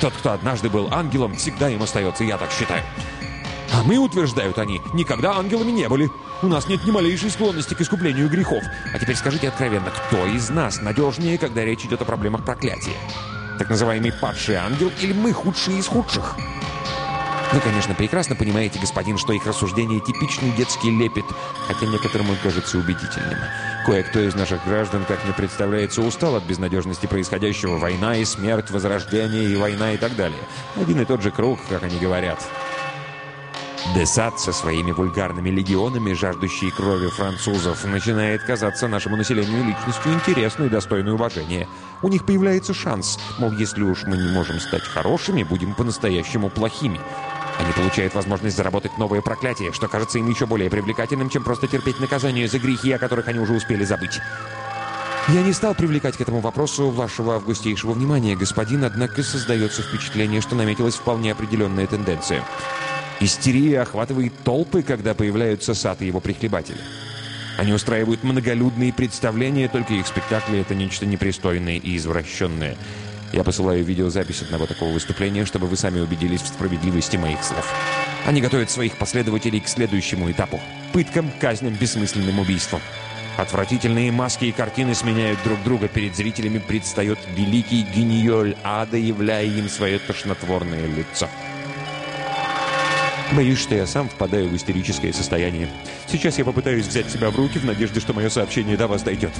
Тот, кто однажды был ангелом, всегда им остается, я так считаю. А мы, утверждают они, никогда ангелами не были. У нас нет ни малейшей склонности к искуплению грехов. А теперь скажите откровенно, кто из нас надежнее, когда речь идет о проблемах проклятия? Так называемый падший ангел или мы худшие из худших? Вы, конечно, прекрасно понимаете, господин, что их рассуждение типичный детский лепет, хотя некоторым он кажется убедительным. Кое-кто из наших граждан, как мне представляется, устал от безнадежности происходящего. Война и смерть, возрождение и война и так далее. Один и тот же круг, как они говорят. Десад со своими вульгарными легионами, жаждущие крови французов, начинает казаться нашему населению личностью интересной и достойной уважения. У них появляется шанс, мол, если уж мы не можем стать хорошими, будем по-настоящему плохими. Они получают возможность заработать новое проклятие, что кажется им еще более привлекательным, чем просто терпеть наказание за грехи, о которых они уже успели забыть. Я не стал привлекать к этому вопросу вашего августейшего внимания, господин, однако создается впечатление, что наметилась вполне определенная тенденция. Истерия охватывает толпы, когда появляются сад и его прихлебатели. Они устраивают многолюдные представления, только их спектакли — это нечто непристойное и извращенное — я посылаю видеозапись одного такого выступления, чтобы вы сами убедились в справедливости моих слов. Они готовят своих последователей к следующему этапу – пыткам, казням, бессмысленным убийствам. Отвратительные маски и картины сменяют друг друга. Перед зрителями предстает великий гениоль ада, являя им свое тошнотворное лицо. Боюсь, что я сам впадаю в истерическое состояние. Сейчас я попытаюсь взять себя в руки в надежде, что мое сообщение до вас дойдет.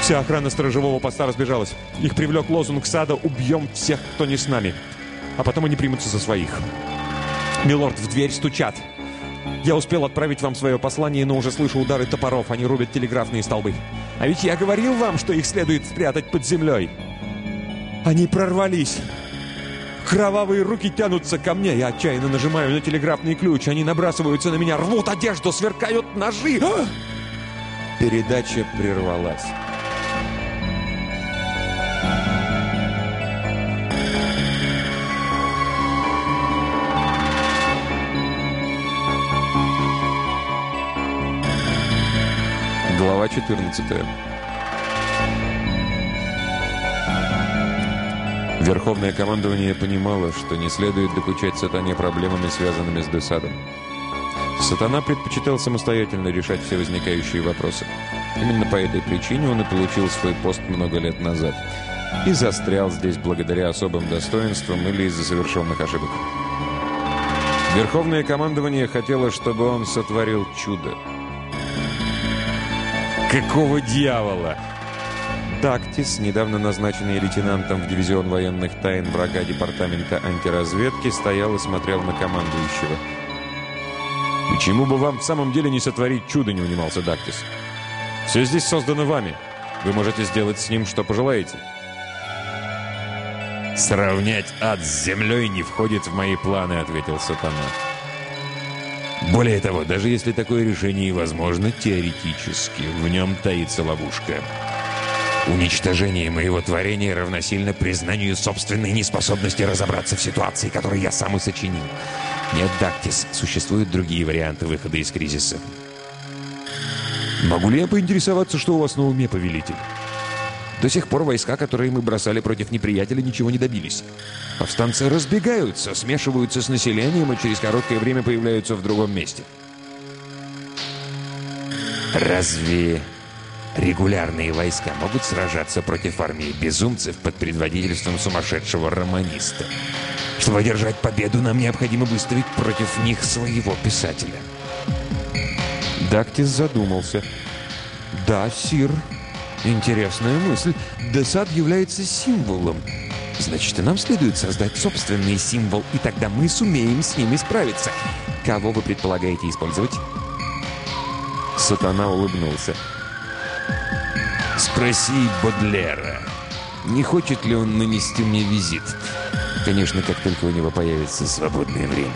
Вся охрана сторожевого поста разбежалась. Их привлек лозунг сада «Убьем всех, кто не с нами». А потом они примутся за своих. «Милорд, в дверь стучат!» Я успел отправить вам свое послание, но уже слышу удары топоров. Они рубят телеграфные столбы. А ведь я говорил вам, что их следует спрятать под землей. Они прорвались. Кровавые руки тянутся ко мне. Я отчаянно нажимаю на телеграфный ключ. Они набрасываются на меня, рвут одежду, сверкают ножи. А! Передача прервалась. Глава 14 Верховное командование понимало, что не следует докучать сатане проблемами, связанными с Десадом. Сатана предпочитал самостоятельно решать все возникающие вопросы. Именно по этой причине он и получил свой пост много лет назад. И застрял здесь благодаря особым достоинствам или из-за совершенных ошибок. Верховное командование хотело, чтобы он сотворил чудо. Какого дьявола? Дактис, недавно назначенный лейтенантом в дивизион военных тайн врага департамента антиразведки, стоял и смотрел на командующего. «Почему бы вам в самом деле не сотворить чудо?» – не унимался Дактис. «Все здесь создано вами. Вы можете сделать с ним, что пожелаете». «Сравнять ад с землей не входит в мои планы», — ответил сатана. Более того, даже если такое решение и возможно, теоретически, в нем таится ловушка. Уничтожение моего творения равносильно признанию собственной неспособности разобраться в ситуации, которую я сам и сочинил. Нет, Дактис, существуют другие варианты выхода из кризиса. «Могу ли я поинтересоваться, что у вас на уме, повелитель?» До сих пор войска, которые мы бросали против неприятеля, ничего не добились. Повстанцы разбегаются, смешиваются с населением и через короткое время появляются в другом месте. Разве регулярные войска могут сражаться против армии безумцев под предводительством сумасшедшего романиста? Чтобы одержать победу, нам необходимо выставить против них своего писателя. Дактис задумался. «Да, Сир, интересная мысль. Десад является символом. Значит, и нам следует создать собственный символ, и тогда мы сумеем с ними справиться. Кого вы предполагаете использовать?» Сатана улыбнулся. «Спроси Бодлера, не хочет ли он нанести мне визит? Конечно, как только у него появится свободное время».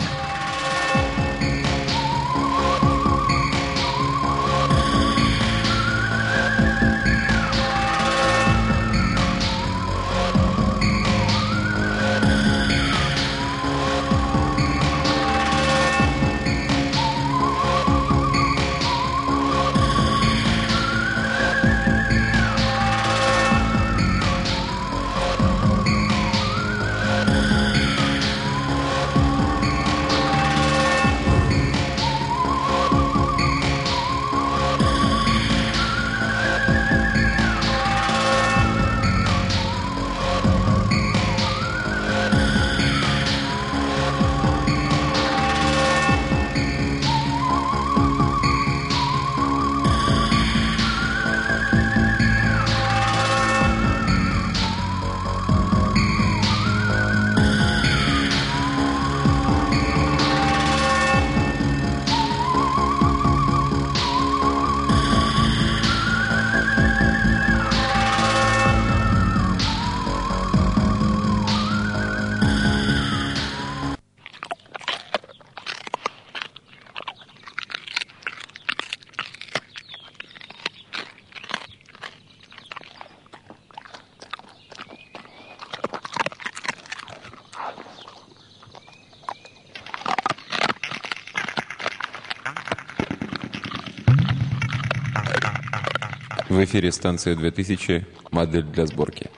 Эфире станция 2000, модель для сборки.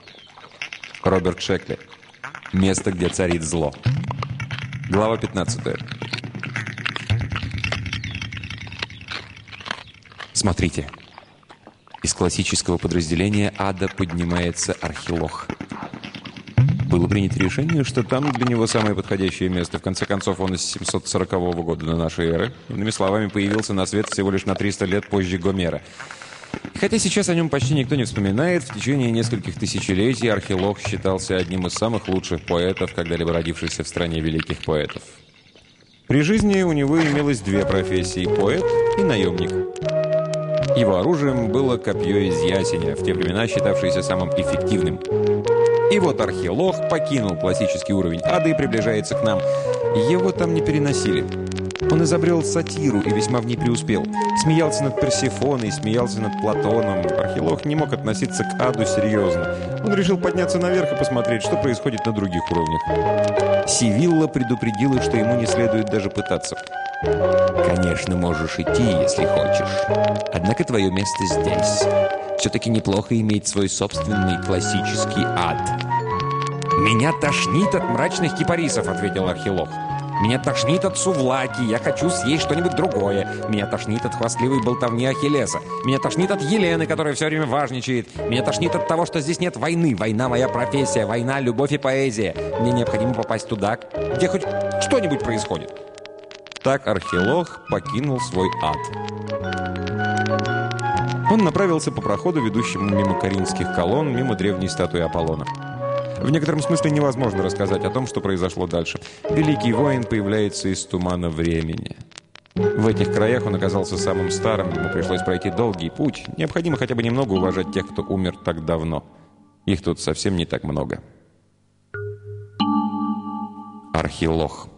Роберт Шекли. Место, где царит зло. Глава 15. Смотрите. Из классического подразделения ада поднимается архилох. Было принято решение, что там для него самое подходящее место. В конце концов, он из 740 года до нашей эры. Иными словами, появился на свет всего лишь на 300 лет позже Гомера. Хотя сейчас о нем почти никто не вспоминает, в течение нескольких тысячелетий Архилох считался одним из самых лучших поэтов, когда-либо родившихся в стране великих поэтов. При жизни у него имелось две профессии – поэт и наемник. Его оружием было копье из ясеня, в те времена считавшееся самым эффективным. И вот Архилох покинул классический уровень ада и приближается к нам. Его там не переносили. Он изобрел сатиру и весьма в ней преуспел. Смеялся над Персифоной, смеялся над Платоном. Архилох не мог относиться к аду серьезно. Он решил подняться наверх и посмотреть, что происходит на других уровнях. Сивилла предупредила, что ему не следует даже пытаться. «Конечно, можешь идти, если хочешь. Однако твое место здесь. Все-таки неплохо иметь свой собственный классический ад». «Меня тошнит от мрачных кипарисов», — ответил Архилох. Меня тошнит от сувлаки, я хочу съесть что-нибудь другое. Меня тошнит от хвастливой болтовни Ахиллеса. Меня тошнит от Елены, которая все время важничает. Меня тошнит от того, что здесь нет войны. Война – моя профессия, война – любовь и поэзия. Мне необходимо попасть туда, где хоть что-нибудь происходит. Так Архилох покинул свой ад. Он направился по проходу, ведущему мимо коринфских колонн, мимо древней статуи Аполлона. В некотором смысле невозможно рассказать о том, что произошло дальше. Великий воин появляется из тумана времени. В этих краях он оказался самым старым, ему пришлось пройти долгий путь. Необходимо хотя бы немного уважать тех, кто умер так давно. Их тут совсем не так много. Архилох.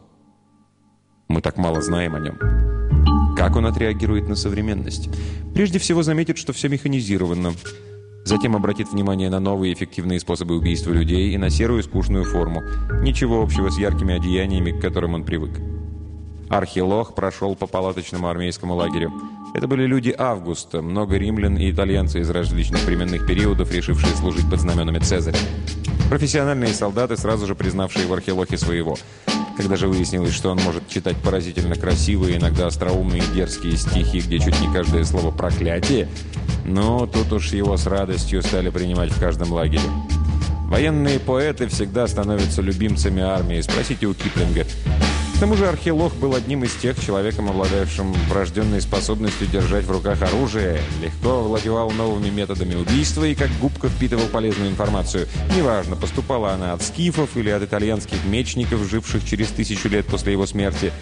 Мы так мало знаем о нем. Как он отреагирует на современность? Прежде всего заметит, что все механизировано. Затем обратит внимание на новые эффективные способы убийства людей и на серую скучную форму. Ничего общего с яркими одеяниями, к которым он привык. Архилох прошел по палаточному армейскому лагерю. Это были люди Августа, много римлян и итальянцы из различных временных периодов, решившие служить под знаменами Цезаря. Профессиональные солдаты, сразу же признавшие в Архилохе своего. Когда же выяснилось, что он может читать поразительно красивые, иногда остроумные дерзкие стихи, где чуть не каждое слово проклятие, но тут уж его с радостью стали принимать в каждом лагере. Военные поэты всегда становятся любимцами армии. Спросите у Киплинга. К тому же Архилох был одним из тех, человеком, обладавшим врожденной способностью держать в руках оружие, легко овладевал новыми методами убийства и как губка впитывал полезную информацию. Неважно, поступала она от скифов или от итальянских мечников, живших через тысячу лет после его смерти.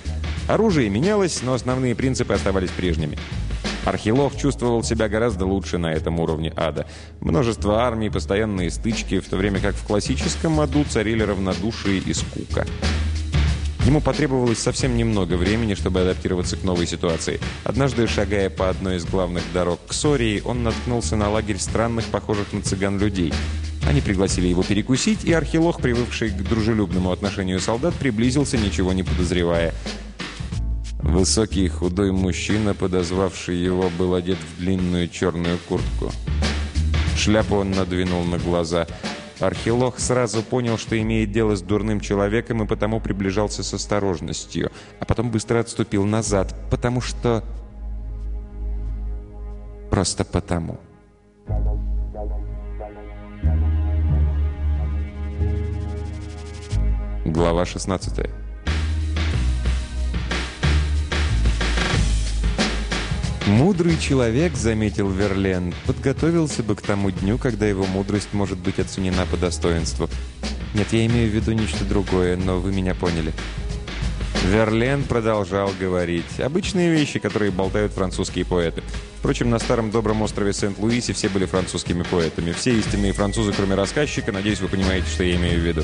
Оружие менялось, но основные принципы оставались прежними. Архилох чувствовал себя гораздо лучше на этом уровне ада. Множество армий, постоянные стычки, в то время как в классическом аду царили равнодушие и скука. Ему потребовалось совсем немного времени, чтобы адаптироваться к новой ситуации. Однажды, шагая по одной из главных дорог к Сории, он наткнулся на лагерь странных, похожих на цыган людей. Они пригласили его перекусить, и Архилох, привыкший к дружелюбному отношению солдат, приблизился, ничего не подозревая. Высокий худой мужчина, подозвавший его, был одет в длинную черную куртку. Шляпу он надвинул на глаза. Архилох сразу понял, что имеет дело с дурным человеком, и потому приближался с осторожностью, а потом быстро отступил назад, потому что... Просто потому. Глава 16 «Мудрый человек, — заметил Верлен, — подготовился бы к тому дню, когда его мудрость может быть оценена по достоинству. Нет, я имею в виду нечто другое, но вы меня поняли». Верлен продолжал говорить. Обычные вещи, которые болтают французские поэты. Впрочем, на старом добром острове Сент-Луисе все были французскими поэтами. Все истинные французы, кроме рассказчика. Надеюсь, вы понимаете, что я имею в виду.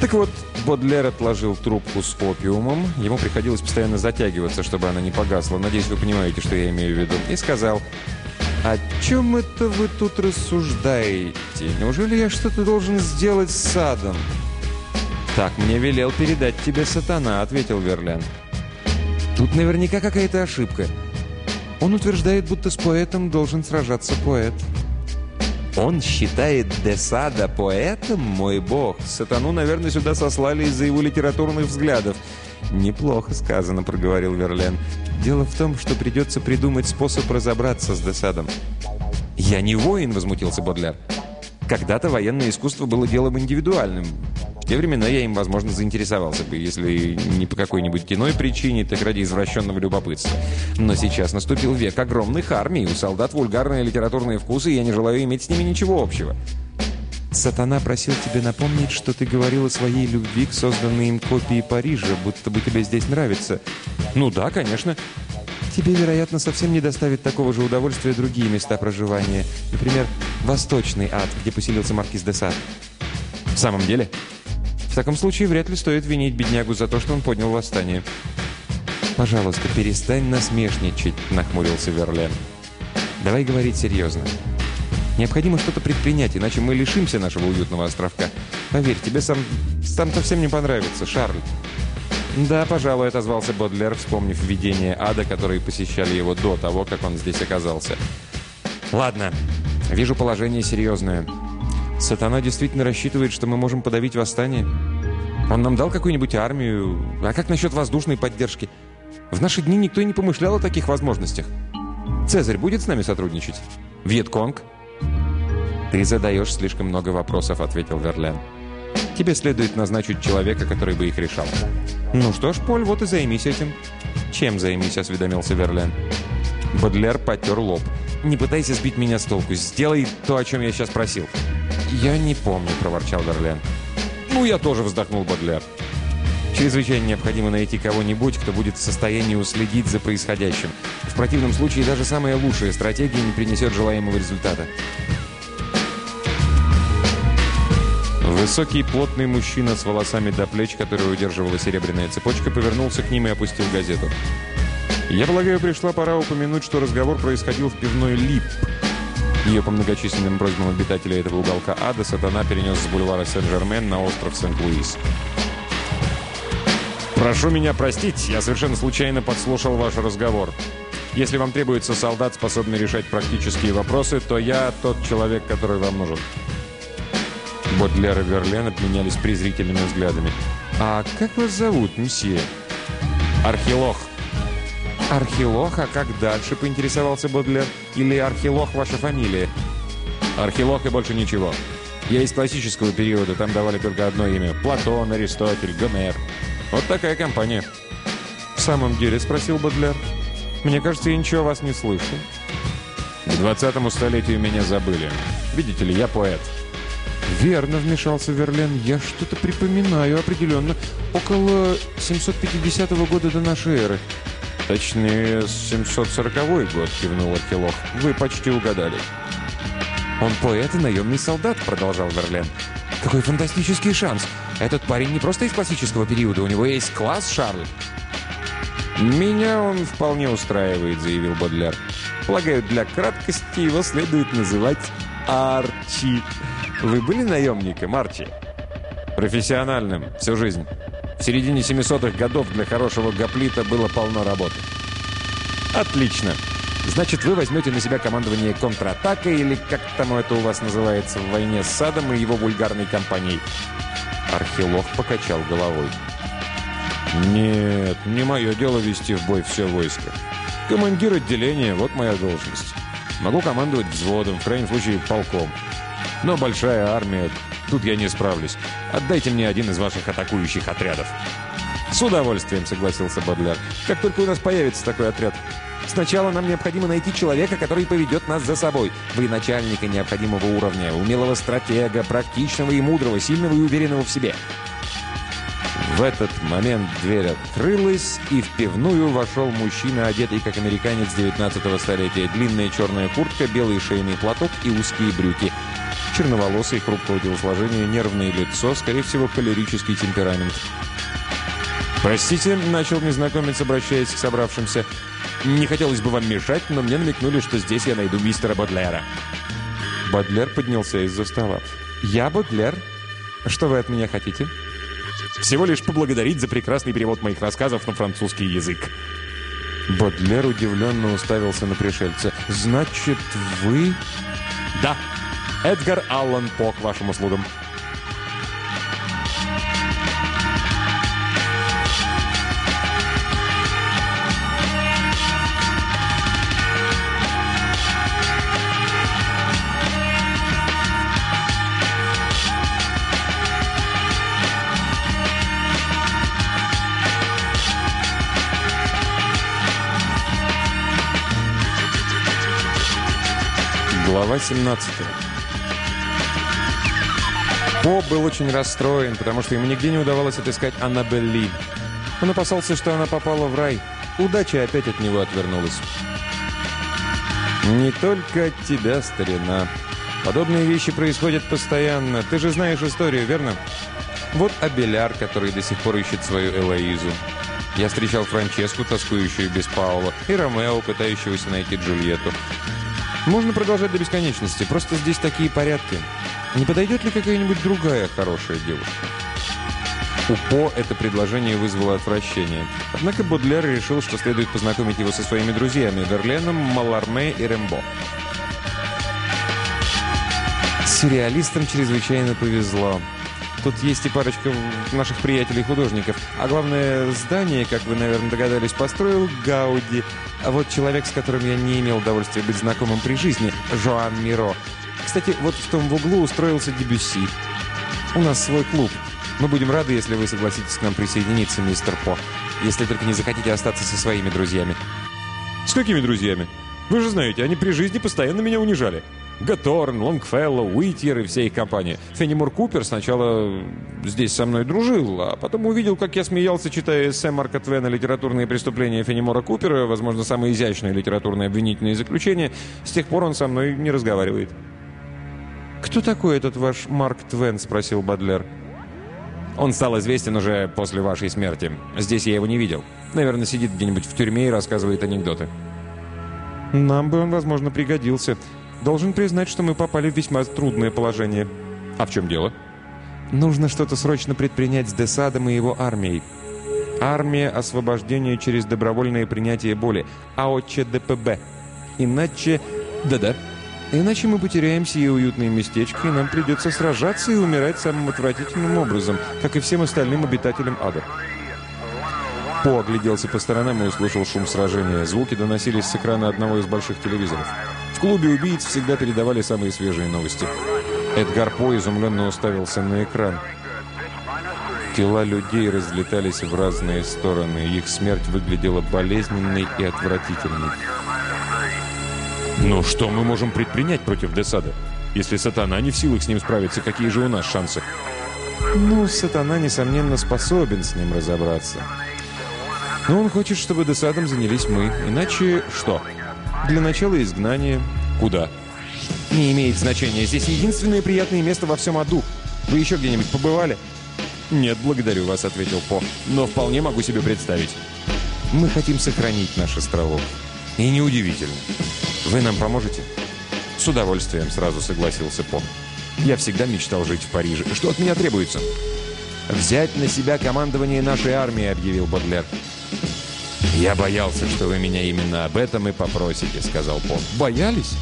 Так вот, Бодлер отложил трубку с опиумом. Ему приходилось постоянно затягиваться, чтобы она не погасла. Надеюсь, вы понимаете, что я имею в виду. И сказал, «О чем это вы тут рассуждаете? Неужели я что-то должен сделать с садом?» «Так мне велел передать тебе сатана», — ответил Верлен. «Тут наверняка какая-то ошибка. Он утверждает, будто с поэтом должен сражаться поэт». Он считает Десада поэтом, мой бог. Сатану, наверное, сюда сослали из-за его литературных взглядов. «Неплохо сказано», — проговорил Верлен. «Дело в том, что придется придумать способ разобраться с Десадом». «Я не воин», — возмутился Бодлер. Когда-то военное искусство было делом индивидуальным. Те времена я им, возможно, заинтересовался бы, если не по какой-нибудь иной причине, так ради извращенного любопытства. Но сейчас наступил век огромных армий, у солдат вульгарные литературные вкусы, и я не желаю иметь с ними ничего общего. Сатана просил тебя напомнить, что ты говорил о своей любви к созданной им копии Парижа, будто бы тебе здесь нравится. Ну да, конечно. Тебе, вероятно, совсем не доставит такого же удовольствия другие места проживания. Например, Восточный ад, где поселился маркиз де Сад. В самом деле? В таком случае вряд ли стоит винить беднягу за то, что он поднял восстание. «Пожалуйста, перестань насмешничать», — нахмурился Верлен. «Давай говорить серьезно. Необходимо что-то предпринять, иначе мы лишимся нашего уютного островка. Поверь, тебе сам, сам совсем не понравится, Шарль». «Да, пожалуй», — отозвался Бодлер, вспомнив видение ада, которые посещали его до того, как он здесь оказался. «Ладно, вижу положение серьезное. Сатана действительно рассчитывает, что мы можем подавить восстание. Он нам дал какую-нибудь армию. А как насчет воздушной поддержки? В наши дни никто и не помышлял о таких возможностях. Цезарь будет с нами сотрудничать? Вьетконг?» «Ты задаешь слишком много вопросов», — ответил Верлен. «Тебе следует назначить человека, который бы их решал». «Ну что ж, Поль, вот и займись этим». «Чем займись?» — осведомился Верлен. Бодлер потер лоб. «Не пытайся сбить меня с толку. Сделай то, о чем я сейчас просил». «Я не помню», — проворчал Верлен. «Ну, я тоже», — вздохнул Бодлер. Чрезвычайно необходимо найти кого-нибудь, кто будет в состоянии уследить за происходящим. В противном случае даже самая лучшая стратегия не принесет желаемого результата. Высокий, плотный мужчина с волосами до плеч, который удерживала серебряная цепочка, повернулся к ним и опустил газету. «Я полагаю, пришла пора упомянуть, что разговор происходил в пивной «Лип». Ее по многочисленным просьбам обитателей этого уголка ада сатана перенес с бульвара Сен-Жермен на остров Сент-Луис. «Прошу меня простить, я совершенно случайно подслушал ваш разговор. Если вам требуется солдат, способный решать практические вопросы, то я тот человек, который вам нужен». Бодлер и Верлен обменялись презрительными взглядами. «А как вас зовут, мсье?» «Архилох». «Архилох? А как дальше?» — поинтересовался Бодлер. «Или Архилох ваша фамилия?» «Архилох и больше ничего. Я из классического периода, там давали только одно имя. Платон, Аристотель, Гомер. Вот такая компания». «В самом деле?» — спросил Бодлер. «Мне кажется, я ничего о вас не слышу». «К двадцатому столетию меня забыли. Видите ли, я поэт». «Верно», — вмешался Верлен. «Я что-то припоминаю определенно. Около 750 года до нашей эры». «Точнее, 740 год», — кивнул Архилох. «Вы почти угадали». «Он поэт и наемный солдат», — продолжал Верлен. «Какой фантастический шанс! Этот парень не просто из классического периода, у него есть класс, Шарль». «Меня он вполне устраивает», — заявил Бодлер. «Полагаю, для краткости его следует называть Арчи». Вы были наемником, Арчи? Профессиональным, всю жизнь. В середине 700-х годов для хорошего гоплита было полно работы. Отлично. Значит, вы возьмете на себя командование контратакой, или как там это у вас называется, в войне с Садом и его вульгарной компанией. Архилов покачал головой. «Нет, не мое дело вести в бой все войско. Командир отделения – вот моя должность. Могу командовать взводом, в крайнем случае полком. Но большая армия, тут я не справлюсь. Отдайте мне один из ваших атакующих отрядов». «С удовольствием», — согласился Бодлер. «Как только у нас появится такой отряд. Сначала нам необходимо найти человека, который поведет нас за собой. Вы начальника необходимого уровня, умелого стратега, практичного и мудрого, сильного и уверенного в себе». В этот момент дверь открылась, и в пивную вошел мужчина, одетый как американец 19-го столетия. Длинная черная куртка, белый шейный платок и узкие брюки — черноволосый, хрупкого телосложения, нервное лицо, скорее всего, холерический темперамент. «Простите», — начал незнакомец, обращаясь к собравшимся, «не хотелось бы вам мешать, но мне намекнули, что здесь я найду мистера Бодлера». Бодлер поднялся из-за стола. «Я Бодлер. Что вы от меня хотите?» «Всего лишь поблагодарить за прекрасный перевод моих рассказов на французский язык». Бодлер удивленно уставился на пришельца. «Значит, вы...» «Да», Эдгар Аллан По к вашим услугам. Глава 17. По был очень расстроен, потому что ему нигде не удавалось отыскать Аннабель Ли. Он опасался, что она попала в рай. Удача опять от него отвернулась. «Не только от тебя, старина. Подобные вещи происходят постоянно. Ты же знаешь историю, верно? Вот Абеляр, который до сих пор ищет свою Элоизу. Я встречал Франческу, тоскующую без Паула, и Ромео, пытающегося найти Джульетту. Можно продолжать до бесконечности, просто здесь такие порядки. Не подойдет ли какая-нибудь другая хорошая девушка? У По это предложение вызвало отвращение. Однако Бодлер решил, что следует познакомить его со своими друзьями Верленом, Маларме и Рембо. Сюрреалистам чрезвычайно повезло. Тут есть и парочка наших приятелей-художников. А главное, здание, как вы, наверное, догадались, построил Гауди. А вот человек, с которым я не имел удовольствия быть знакомым при жизни, Жоан Миро. Кстати, вот в том в углу устроился Дебюсси. У нас свой клуб. Мы будем рады, если вы согласитесь к нам присоединиться, мистер По. Если только не захотите остаться со своими друзьями. С какими друзьями? Вы же знаете, они при жизни постоянно меня унижали. Гаторн, Лонгфелло, Уитьер и вся их компания. Феннимор Купер сначала здесь со мной дружил, а потом увидел, как я смеялся, читая эссе Марка Твена «Литературные преступления Феннимора Купера», возможно, самое изящное литературное обвинительное заключение. С тех пор он со мной не разговаривает. «Кто такой этот ваш Марк Твен?» – спросил Бадлер. «Он стал известен уже после вашей смерти. Здесь я его не видел. Наверное, сидит где-нибудь в тюрьме и рассказывает анекдоты». «Нам бы он, возможно, пригодился». Должен признать, что мы попали в весьма трудное положение. А в чем дело? Нужно что-то срочно предпринять с Десадом и его армией. Армия освобождения через добровольное принятие боли. АОЧ-ДПБ. Иначе... Да-да. Иначе мы потеряем сие уютное местечко, и нам придется сражаться и умирать самым отвратительным образом, как и всем остальным обитателям ада. По огляделся по сторонам и услышал шум сражения. Звуки доносились с экрана одного из больших телевизоров. В клубе убийц всегда передавали самые свежие новости. Эдгар По изумленно уставился на экран. Тела людей разлетались в разные стороны. Их смерть выглядела болезненной и отвратительной. «Ну что мы можем предпринять против Десада? Если сатана не в силах с ним справиться, какие же у нас шансы?» «Ну, сатана, несомненно, способен с ним разобраться. Но он хочет, чтобы Десадом занялись мы. Иначе что?» Для начала изгнание. Куда? Не имеет значения. Здесь единственное приятное место во всем аду. Вы еще где-нибудь побывали? Нет, благодарю вас, ответил По. Но вполне могу себе представить. Мы хотим сохранить наш островок. И неудивительно. Вы нам поможете? С удовольствием, сразу согласился По. Я всегда мечтал жить в Париже. Что от меня требуется? «Взять на себя командование нашей армии», — объявил Бодлер. «Я боялся, что вы меня именно об этом и попросите», — сказал По. «Боялись?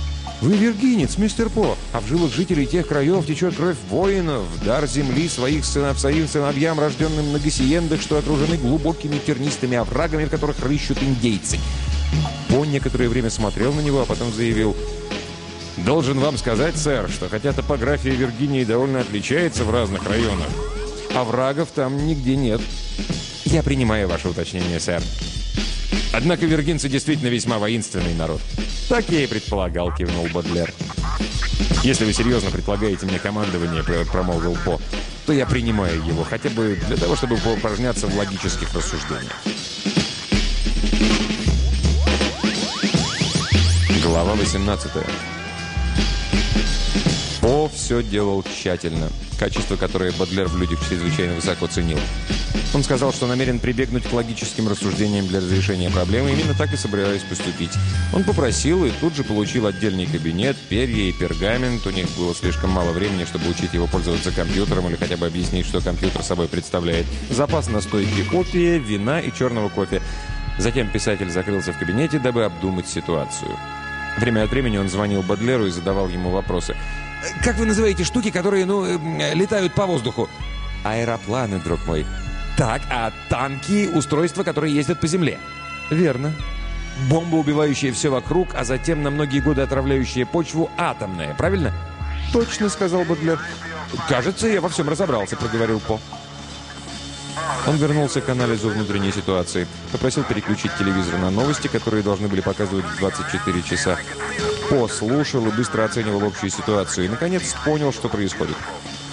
Вы виргинец, мистер По, а в жилах жителей тех краев течет кровь воинов, дар земли своих сынов, своим сыновьям, рожденным на гасиендах, что окружены глубокими тернистыми оврагами, в которых рыщут индейцы». По некоторое время смотрел на него, а потом заявил... «Должен вам сказать, сэр, что хотя топография Виргинии довольно отличается в разных районах, оврагов там нигде нет». «Я принимаю ваше уточнение, сэр». Однако виргинцы действительно весьма воинственный народ. Так я и предполагал, кивнул Бодлер. Если вы серьезно предлагаете мне командование, промолвил По, то я принимаю его, хотя бы для того, чтобы упражняться в логических рассуждениях. Глава 18 По все делал тщательно, качество, которое Бодлер в людях чрезвычайно высоко ценил. Он сказал, что намерен прибегнуть к логическим рассуждениям для разрешения проблемы, именно так и собираюсь поступить. Он попросил и тут же получил отдельный кабинет, перья и пергамент. У них было слишком мало времени, чтобы учить его пользоваться компьютером или хотя бы объяснить, что компьютер собой представляет. Запас настойки опия, вина и черного кофе. Затем писатель закрылся в кабинете, дабы обдумать ситуацию. Время от времени он звонил Бадлеру и задавал ему вопросы. «Как вы называете штуки, которые, ну, э, летают по воздуху?» «Аэропланы, друг мой». Так, а танки – устройства, которые ездят по земле. Верно. Бомба, убивающая все вокруг, а затем на многие годы отравляющая почву, атомная, правильно? Точно, сказал Бодлер. Кажется, я во всем разобрался, проговорил По. Он вернулся к анализу внутренней ситуации. Попросил переключить телевизор на новости, которые должны были показывать в 24 часа. Послушал и быстро оценивал общую ситуацию. И, наконец, понял, что происходит.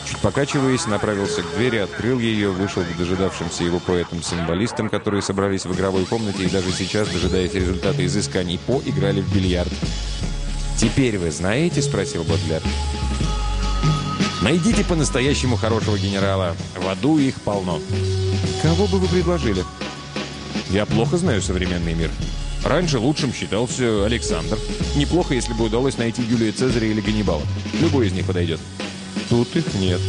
Чуть покачиваясь, направился к двери, открыл ее, вышел к дожидавшимся его поэтам-символистам, которые собрались в игровой комнате и даже сейчас, дожидаясь результата изысканий по, играли в бильярд. «Теперь вы знаете?» – спросил Бодлер. «Найдите по-настоящему хорошего генерала. В аду их полно». «Кого бы вы предложили?» «Я плохо знаю современный мир. Раньше лучшим считался Александр. Неплохо, если бы удалось найти Юлия Цезаря или Ганнибала. Любой из них подойдет». «Тут их нет».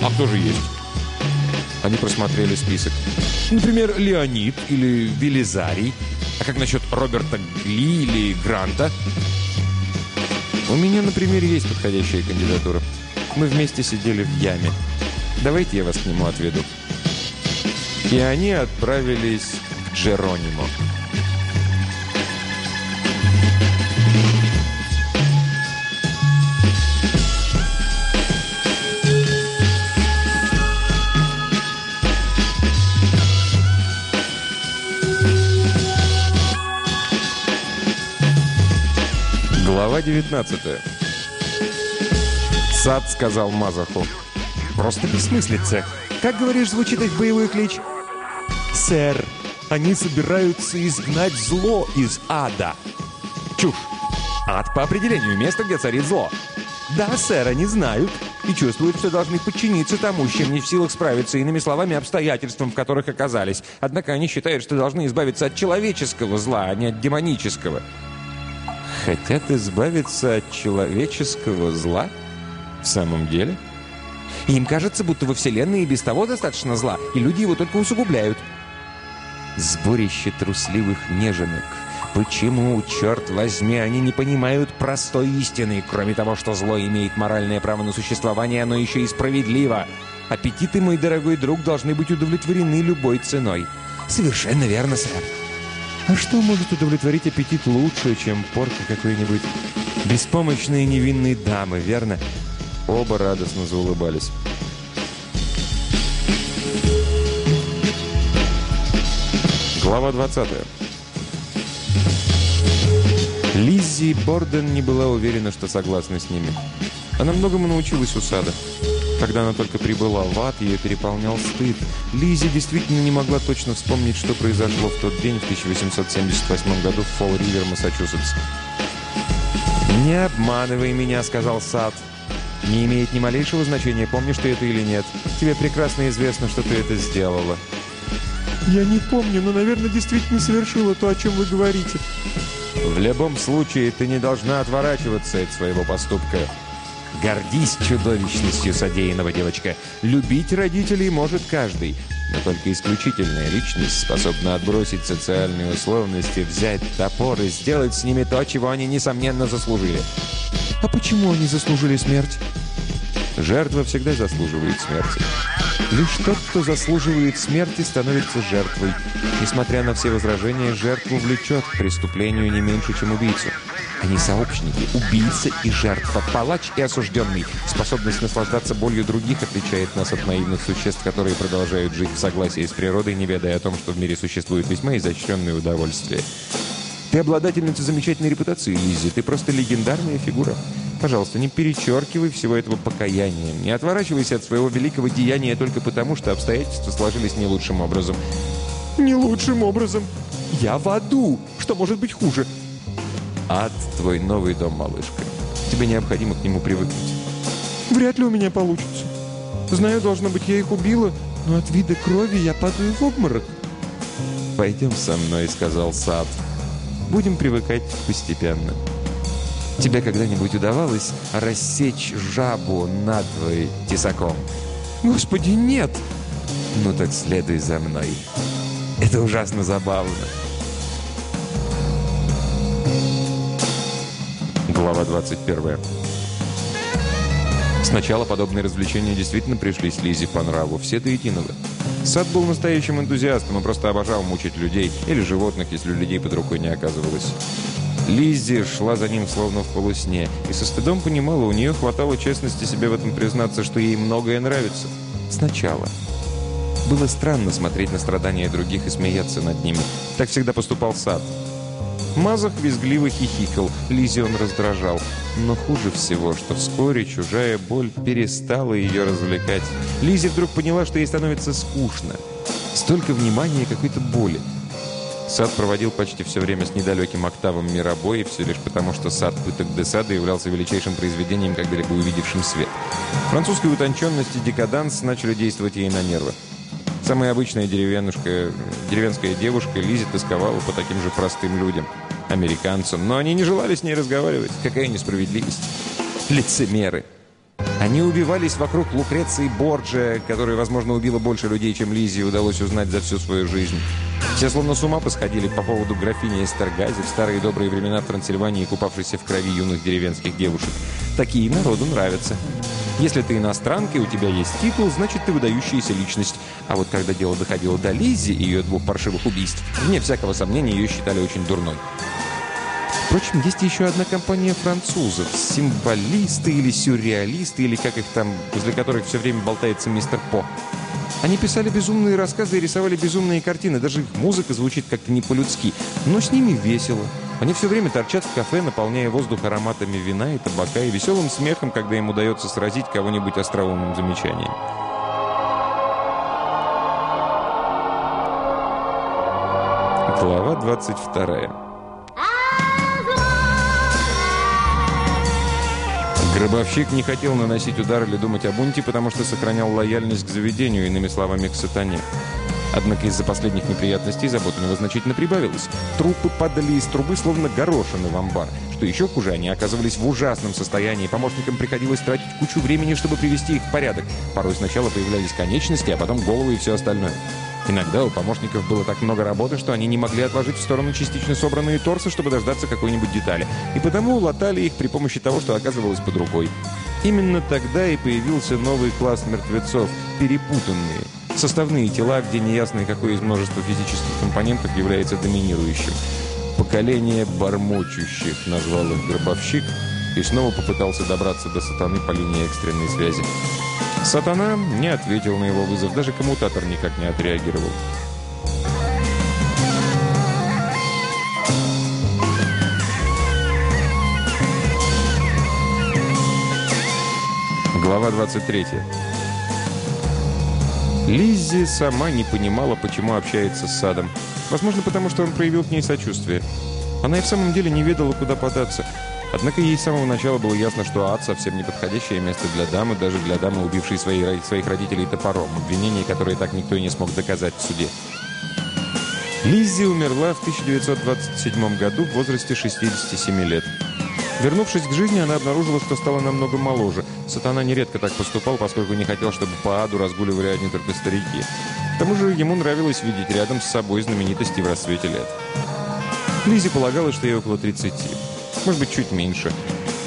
«А кто же есть?» Они просмотрели список. «Например, Леонид или Велизарий. А как насчет Роберта Гли или Гранта?» У меня, например, есть подходящая кандидатура. Мы вместе сидели в яме. Давайте я вас к нему отведу. И они отправились к Джеронимо. Глава 19 Сад сказал Мазаху. «Просто бессмыслица. Как, говоришь, звучит их боевой клич?» «Сэр, они собираются изгнать зло из ада». «Чушь. Ад по определению место, где царит зло». «Да, сэр, они знают и чувствуют, что должны подчиниться тому, с чем не в силах справиться, иными словами, обстоятельствам, в которых оказались. Однако они считают, что должны избавиться от человеческого зла, а не от демонического». «Хотят избавиться от человеческого зла?» В самом деле? Им кажется, будто во Вселенной и без того достаточно зла, и люди его только усугубляют. Сборище трусливых неженок. Почему, черт возьми, они не понимают простой истины? Кроме того, что зло имеет моральное право на существование, оно еще и справедливо. Аппетиты, мой дорогой друг, должны быть удовлетворены любой ценой. Совершенно верно, сэр. А что может удовлетворить аппетит лучше, чем порка какой-нибудь беспомощной невинной дамы, верно? Оба радостно заулыбались. Глава 20. Лиззи Борден не была уверена, что согласна с ними. Она многому научилась у сада. Когда она только прибыла в ад, ее переполнял стыд. Лиззи действительно не могла точно вспомнить, что произошло в тот день в 1878 году в Фолл-Ривер, Массачусетс. «Не обманывай меня», — сказал сад. Не имеет ни малейшего значения, помнишь ты это или нет. Тебе прекрасно известно, что ты это сделала. Я не помню, но, наверное, действительно совершила то, о чем вы говорите. В любом случае, ты не должна отворачиваться от своего поступка. Гордись чудовищностью содеянного, девочка. Любить родителей может каждый, но только исключительная личность способна отбросить социальные условности, взять топор и сделать с ними то, чего они, несомненно, заслужили. А почему они заслужили смерть? Жертва всегда заслуживает смерти. Лишь тот, кто заслуживает смерти, становится жертвой. Несмотря на все возражения, жертву влечет к преступлению не меньше, чем убийцу. Они сообщники, убийца и жертва, палач и осужденный. Способность наслаждаться болью других отличает нас от наивных существ, которые продолжают жить в согласии с природой, не ведая о том, что в мире существуют весьма изощренные удовольствия. Ты обладательница замечательной репутации, Лиззи. Ты просто легендарная фигура. Пожалуйста, не перечеркивай всего этого покаяния. Не отворачивайся от своего великого деяния только потому, что обстоятельства сложились не лучшим образом. Не лучшим образом? Я в аду. Что может быть хуже? Ад – твой новый дом, малышка. Тебе необходимо к нему привыкнуть. Вряд ли у меня получится. Знаю, должно быть, я их убила, но от вида крови я падаю в обморок. «Пойдем со мной», — сказал Сад. Будем привыкать постепенно. Тебе когда-нибудь удавалось рассечь жабу надвое тесаком? Господи, нет! Ну так следуй за мной. Это ужасно забавно. Глава 21. Сначала подобные развлечения действительно пришлись Лизе по нраву, все до единого. Сад был настоящим энтузиастом и просто обожал мучить людей или животных, если людей под рукой не оказывалось. Лиззи шла за ним словно в полусне, и со стыдом понимала, у нее хватало честности себе в этом признаться, что ей многое нравится. Сначала. Было странно смотреть на страдания других и смеяться над ними. Так всегда поступал Сад. Мазах визгливо хихикал, Лизе он раздражал. Но хуже всего, что вскоре чужая боль перестала ее развлекать. Лизе вдруг поняла, что ей становится скучно. Столько внимания и какой-то боли. Сад проводил почти все время с недалеким октавом Мирабой, и все лишь потому, что сад пыток де являлся величайшим произведением, когда-либо увидевшим свет. Французская утонченность и декаданс начали действовать ей на нервы. Самая обычная деревенушка, деревенская девушка Лизи тосковала по таким же простым людям, американцам, но они не желали с ней разговаривать. Какая несправедливость. Лицемеры. Они убивались вокруг Лукреции Борджия, которая, возможно, убила больше людей, чем Лизе удалось узнать за всю свою жизнь. Все словно с ума посходили по поводу графини Эстергази в старые добрые времена в Трансильвании, купавшейся в крови юных деревенских девушек. Такие народу нравятся. Если ты иностранка и у тебя есть титул, значит, ты выдающаяся личность. А вот когда дело доходило до Лиззи и ее двух паршивых убийств, вне всякого сомнения, ее считали очень дурной. Впрочем, есть еще одна компания французов, символисты или сюрреалисты, или как их там, возле которых все время болтается мистер По. Они писали безумные рассказы и рисовали безумные картины, даже их музыка звучит как-то не по-людски, но с ними весело. Они все время торчат в кафе, наполняя воздух ароматами вина и табака и веселым смехом, когда им удается сразить кого-нибудь остроумным замечанием. Глава 22. Гробовщик не хотел наносить удар или думать о бунте, потому что сохранял лояльность к заведению, иными словами, к сатане. Однако из-за последних неприятностей забот у него значительно прибавилось. Трупы падали из трубы, словно горошины в амбар. Что еще хуже, они оказывались в ужасном состоянии. Помощникам приходилось тратить кучу времени, чтобы привести их в порядок. Порой сначала появлялись конечности, а потом головы и все остальное. Иногда у помощников было так много работы, что они не могли отложить в сторону частично собранные торсы, чтобы дождаться какой-нибудь детали. И потому латали их при помощи того, что оказывалось под рукой. Именно тогда и появился новый класс мертвецов – перепутанные. Составные тела, где неясно, какой из множества физических компонентов является доминирующим. «Поколение бормочущих» назвал их гробовщик и снова попытался добраться до сатаны по линии экстренной связи. Сатана не ответил на его вызов, даже коммутатор никак не отреагировал. Глава 23. Лиззи сама не понимала, почему общается с Садом. Возможно, потому что он проявил к ней сочувствие. Она и в самом деле не ведала, куда податься. Однако ей с самого начала было ясно, что ад совсем не подходящее место для дамы, даже для дамы, убившей свои, своих родителей топором, обвинение, которое так никто и не смог доказать в суде. Лиззи умерла в 1927 году в возрасте 67 лет. Вернувшись к жизни, она обнаружила, что стала намного моложе. Сатана нередко так поступал, поскольку не хотел, чтобы по аду разгуливали одни только старики. К тому же ему нравилось видеть рядом с собой знаменитости в расцвете лет. Лизе полагала, что ей около 30 может быть, чуть меньше.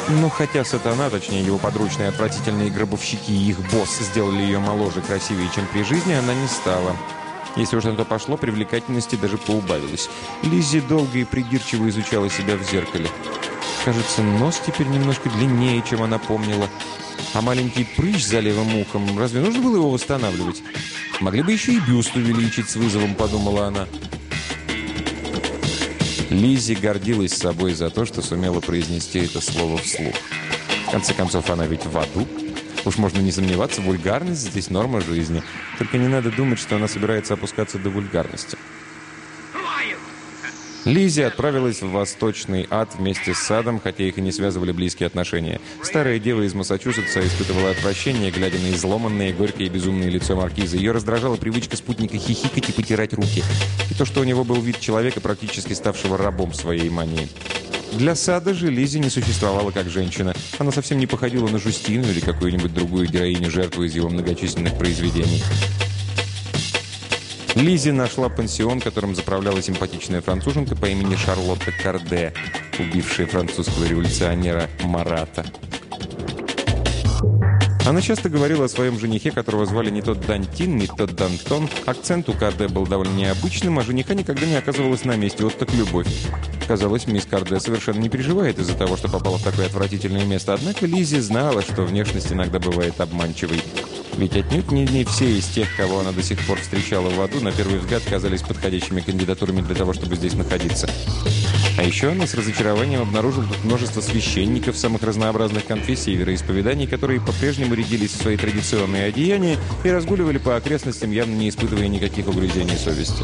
Но хотя сатана, точнее его подручные отвратительные гробовщики и их босс сделали ее моложе, красивее, чем при жизни, она не стала. Если уж на то пошло, привлекательности даже поубавилось. Лиззи долго и придирчиво изучала себя в зеркале. Кажется, нос теперь немножко длиннее, чем она помнила. А маленький прыщ за левым ухом, разве нужно было его восстанавливать? Могли бы еще и бюст увеличить с вызовом, подумала она. Лизи гордилась собой за то, что сумела произнести это слово вслух. В конце концов, она ведь в аду. Уж можно не сомневаться, вульгарность здесь норма жизни. Только не надо думать, что она собирается опускаться до вульгарности. Лизи отправилась в восточный ад вместе с Садом, хотя их и не связывали близкие отношения. Старая дева из Массачусетса испытывала отвращение, глядя на изломанное, горькое и безумное лицо маркиза. Ее раздражала привычка спутника хихикать и потирать руки. И то, что у него был вид человека, практически ставшего рабом своей мании. Для Сада же Лизи не существовала как женщина. Она совсем не походила на Жустину или какую-нибудь другую героиню-жертву из его многочисленных произведений. Лизи нашла пансион, которым заправляла симпатичная француженка по имени Шарлотта Карде, убившая французского революционера Марата. Она часто говорила о своем женихе, которого звали не тот Дантин, не тот Дантон. Акцент у Карде был довольно необычным, а жениха никогда не оказывалась на месте. Вот так любовь. Казалось, мисс Карде совершенно не переживает из-за того, что попала в такое отвратительное место. Однако Лизи знала, что внешность иногда бывает обманчивой. Ведь отнюдь не, не все из тех, кого она до сих пор встречала в аду, на первый взгляд казались подходящими кандидатурами для того, чтобы здесь находиться. А еще она с разочарованием обнаружила тут множество священников самых разнообразных конфессий и вероисповеданий, которые по-прежнему рядились в свои традиционные одеяния и разгуливали по окрестностям, явно не испытывая никаких угрызений совести.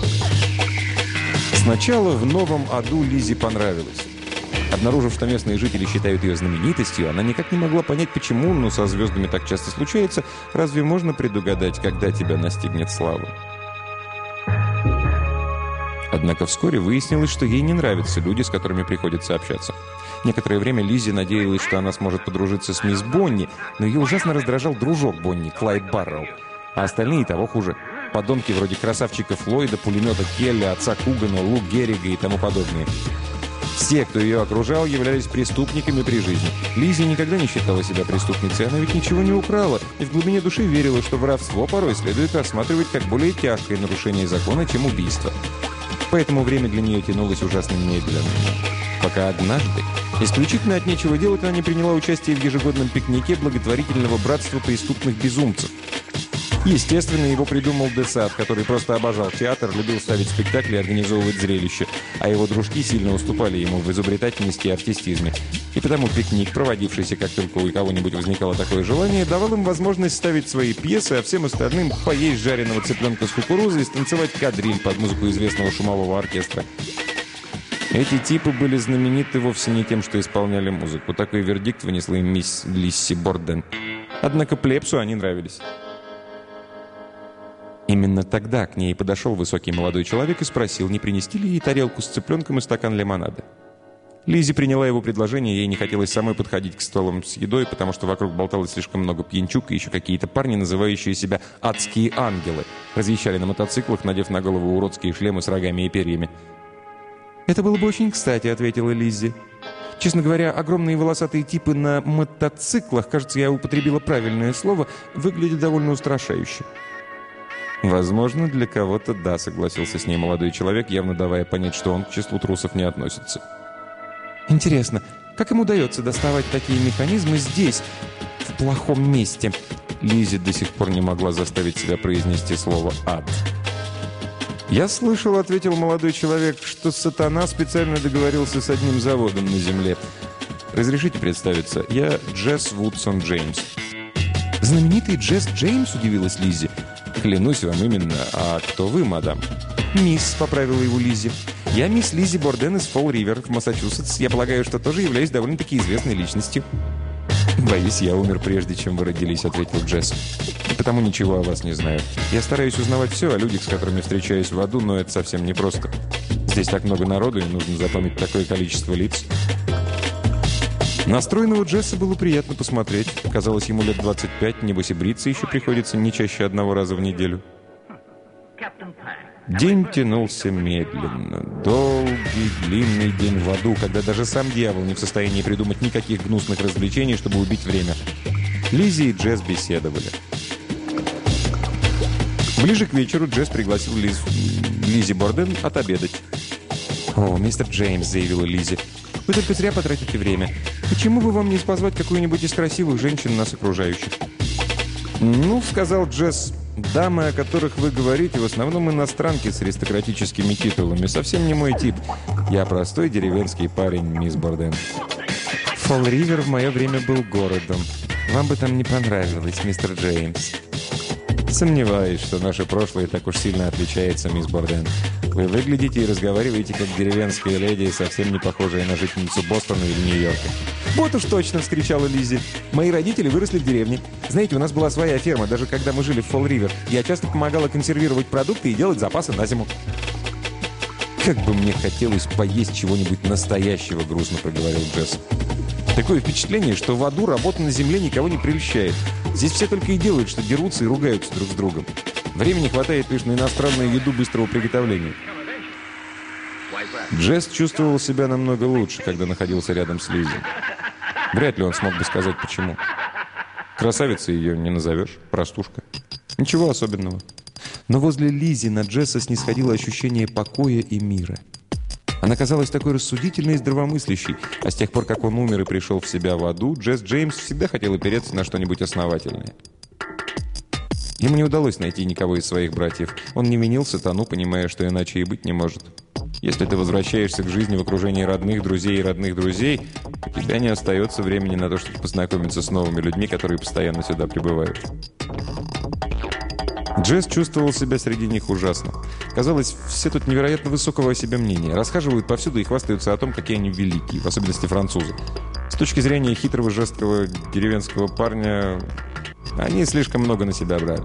Сначала в новом аду Лизе понравилось. Обнаружив, что местные жители считают ее знаменитостью, она никак не могла понять, почему, но со звездами так часто случается, разве можно предугадать, когда тебя настигнет слава? Однако вскоре выяснилось, что ей не нравятся люди, с которыми приходится общаться. Некоторое время Лизи надеялась, что она сможет подружиться с мисс Бонни, но ее ужасно раздражал дружок Бонни, Клайд Барроу. А остальные того хуже. Подонки вроде красавчика Флойда, пулемета Келли, отца Кугана, Лу Геррига и тому подобное. Все, кто ее окружал, являлись преступниками при жизни. Лизи никогда не считала себя преступницей, она ведь ничего не украла, и в глубине души верила, что воровство порой следует рассматривать как более тяжкое нарушение закона, чем убийство. Поэтому время для нее тянулось ужасно медленно. Пока однажды, исключительно от нечего делать, она не приняла участие в ежегодном пикнике благотворительного братства преступных безумцев – Естественно, его придумал Десад, который просто обожал театр, любил ставить спектакли и организовывать зрелища, а его дружки сильно уступали ему в изобретательности и артистизме. И потому пикник, проводившийся как только у кого-нибудь возникало такое желание, давал им возможность ставить свои пьесы, а всем остальным поесть жареного цыпленка с кукурузой и станцевать кадриль под музыку известного шумового оркестра. Эти типы были знамениты вовсе не тем, что исполняли музыку. Такой вердикт вынесла им мисс Лисси Борден. Однако Плепсу они нравились. Именно тогда к ней подошел высокий молодой человек и спросил, не принести ли ей тарелку с цыпленком и стакан лимонада. Лизи приняла его предложение, ей не хотелось самой подходить к столам с едой, потому что вокруг болталось слишком много пьянчук, и еще какие-то парни, называющие себя «адские ангелы», разъезжали на мотоциклах, надев на голову уродские шлемы с рогами и перьями. «Это было бы очень кстати», — ответила Лиззи. «Честно говоря, огромные волосатые типы на мотоциклах, кажется, я употребила правильное слово, выглядят довольно устрашающе». «Возможно, для кого-то да», — согласился с ней молодой человек, явно давая понять, что он к числу трусов не относится. «Интересно, как им удается доставать такие механизмы здесь, в плохом месте?» Лизи до сих пор не могла заставить себя произнести слово «ад». «Я слышал», — ответил молодой человек, «что сатана специально договорился с одним заводом на земле. Разрешите представиться, я Джесс Вудсон Джеймс». «Знаменитый Джесс Джеймс?» — удивилась Лизи. «Клянусь вам именно. А кто вы, мадам?» «Мисс», — поправила его Лизи. «Я мисс Лизи Борден из Фолл-Ривер в Массачусетс. Я полагаю, что тоже являюсь довольно-таки известной личностью». «Боюсь, я умер прежде, чем вы родились», — ответил Джесс. «И потому ничего о вас не знаю. Я стараюсь узнавать все о людях, с которыми встречаюсь в аду, но это совсем непросто. Здесь так много народу, и нужно запомнить такое количество лиц». Настроенного Джесса было приятно посмотреть. Казалось, ему лет 25, небось и бриться еще приходится не чаще одного раза в неделю. День тянулся медленно. Долгий, длинный день в аду, когда даже сам дьявол не в состоянии придумать никаких гнусных развлечений, чтобы убить время. Лизи и Джесс беседовали. Ближе к вечеру Джесс пригласил Лиз... Лизи Борден отобедать. «О, мистер Джеймс», — заявила Лизи, — «вы только зря потратите время. Почему бы вам не позвать какую-нибудь из красивых женщин нас окружающих?» «Ну, — сказал Джесс, — дамы, о которых вы говорите, в основном иностранки с аристократическими титулами. Совсем не мой тип. Я простой деревенский парень, мисс Борден». «Фолл-Ривер в мое время был городом. Вам бы там не понравилось, мистер Джеймс». «Сомневаюсь, что наше прошлое так уж сильно отличается, мисс Борден. Вы выглядите и разговариваете как деревенская леди, совсем не похожая на жительницу Бостона или Нью-Йорка». «Вот уж точно!» – вскричала Лиззи. «Мои родители выросли в деревне. Знаете, у нас была своя ферма, даже когда мы жили в Фолл-Ривер. Я часто помогала консервировать продукты и делать запасы на зиму». «Как бы мне хотелось поесть чего-нибудь настоящего», – грустно проговорил Джесс. Такое впечатление, что в аду работа на земле никого не прельщает. Здесь все только и делают, что дерутся и ругаются друг с другом. Времени хватает лишь на иностранную еду быстрого приготовления. Джесс чувствовал себя намного лучше, когда находился рядом с Лизи. Вряд ли он смог бы сказать, почему. Красавицей ее не назовешь, простушка. Ничего особенного. Но возле Лизи на Джесса снисходило ощущение покоя и мира – она казалась такой рассудительной и здравомыслящей, а с тех пор, как он умер и пришел в себя в аду, Джесс Джеймс всегда хотел опереться на что-нибудь основательное. Ему не удалось найти никого из своих братьев. Он не винил сатану, понимая, что иначе и быть не может. Если ты возвращаешься к жизни в окружении родных друзей и родных друзей, у тебя не остается времени на то, чтобы познакомиться с новыми людьми, которые постоянно сюда прибывают. Джесс чувствовал себя среди них ужасно. Казалось, все тут невероятно высокого о себе мнения. Расхаживают повсюду и хвастаются о том, какие они великие, в особенности французы. С точки зрения хитрого жесткого деревенского парня, они слишком много на себя брали.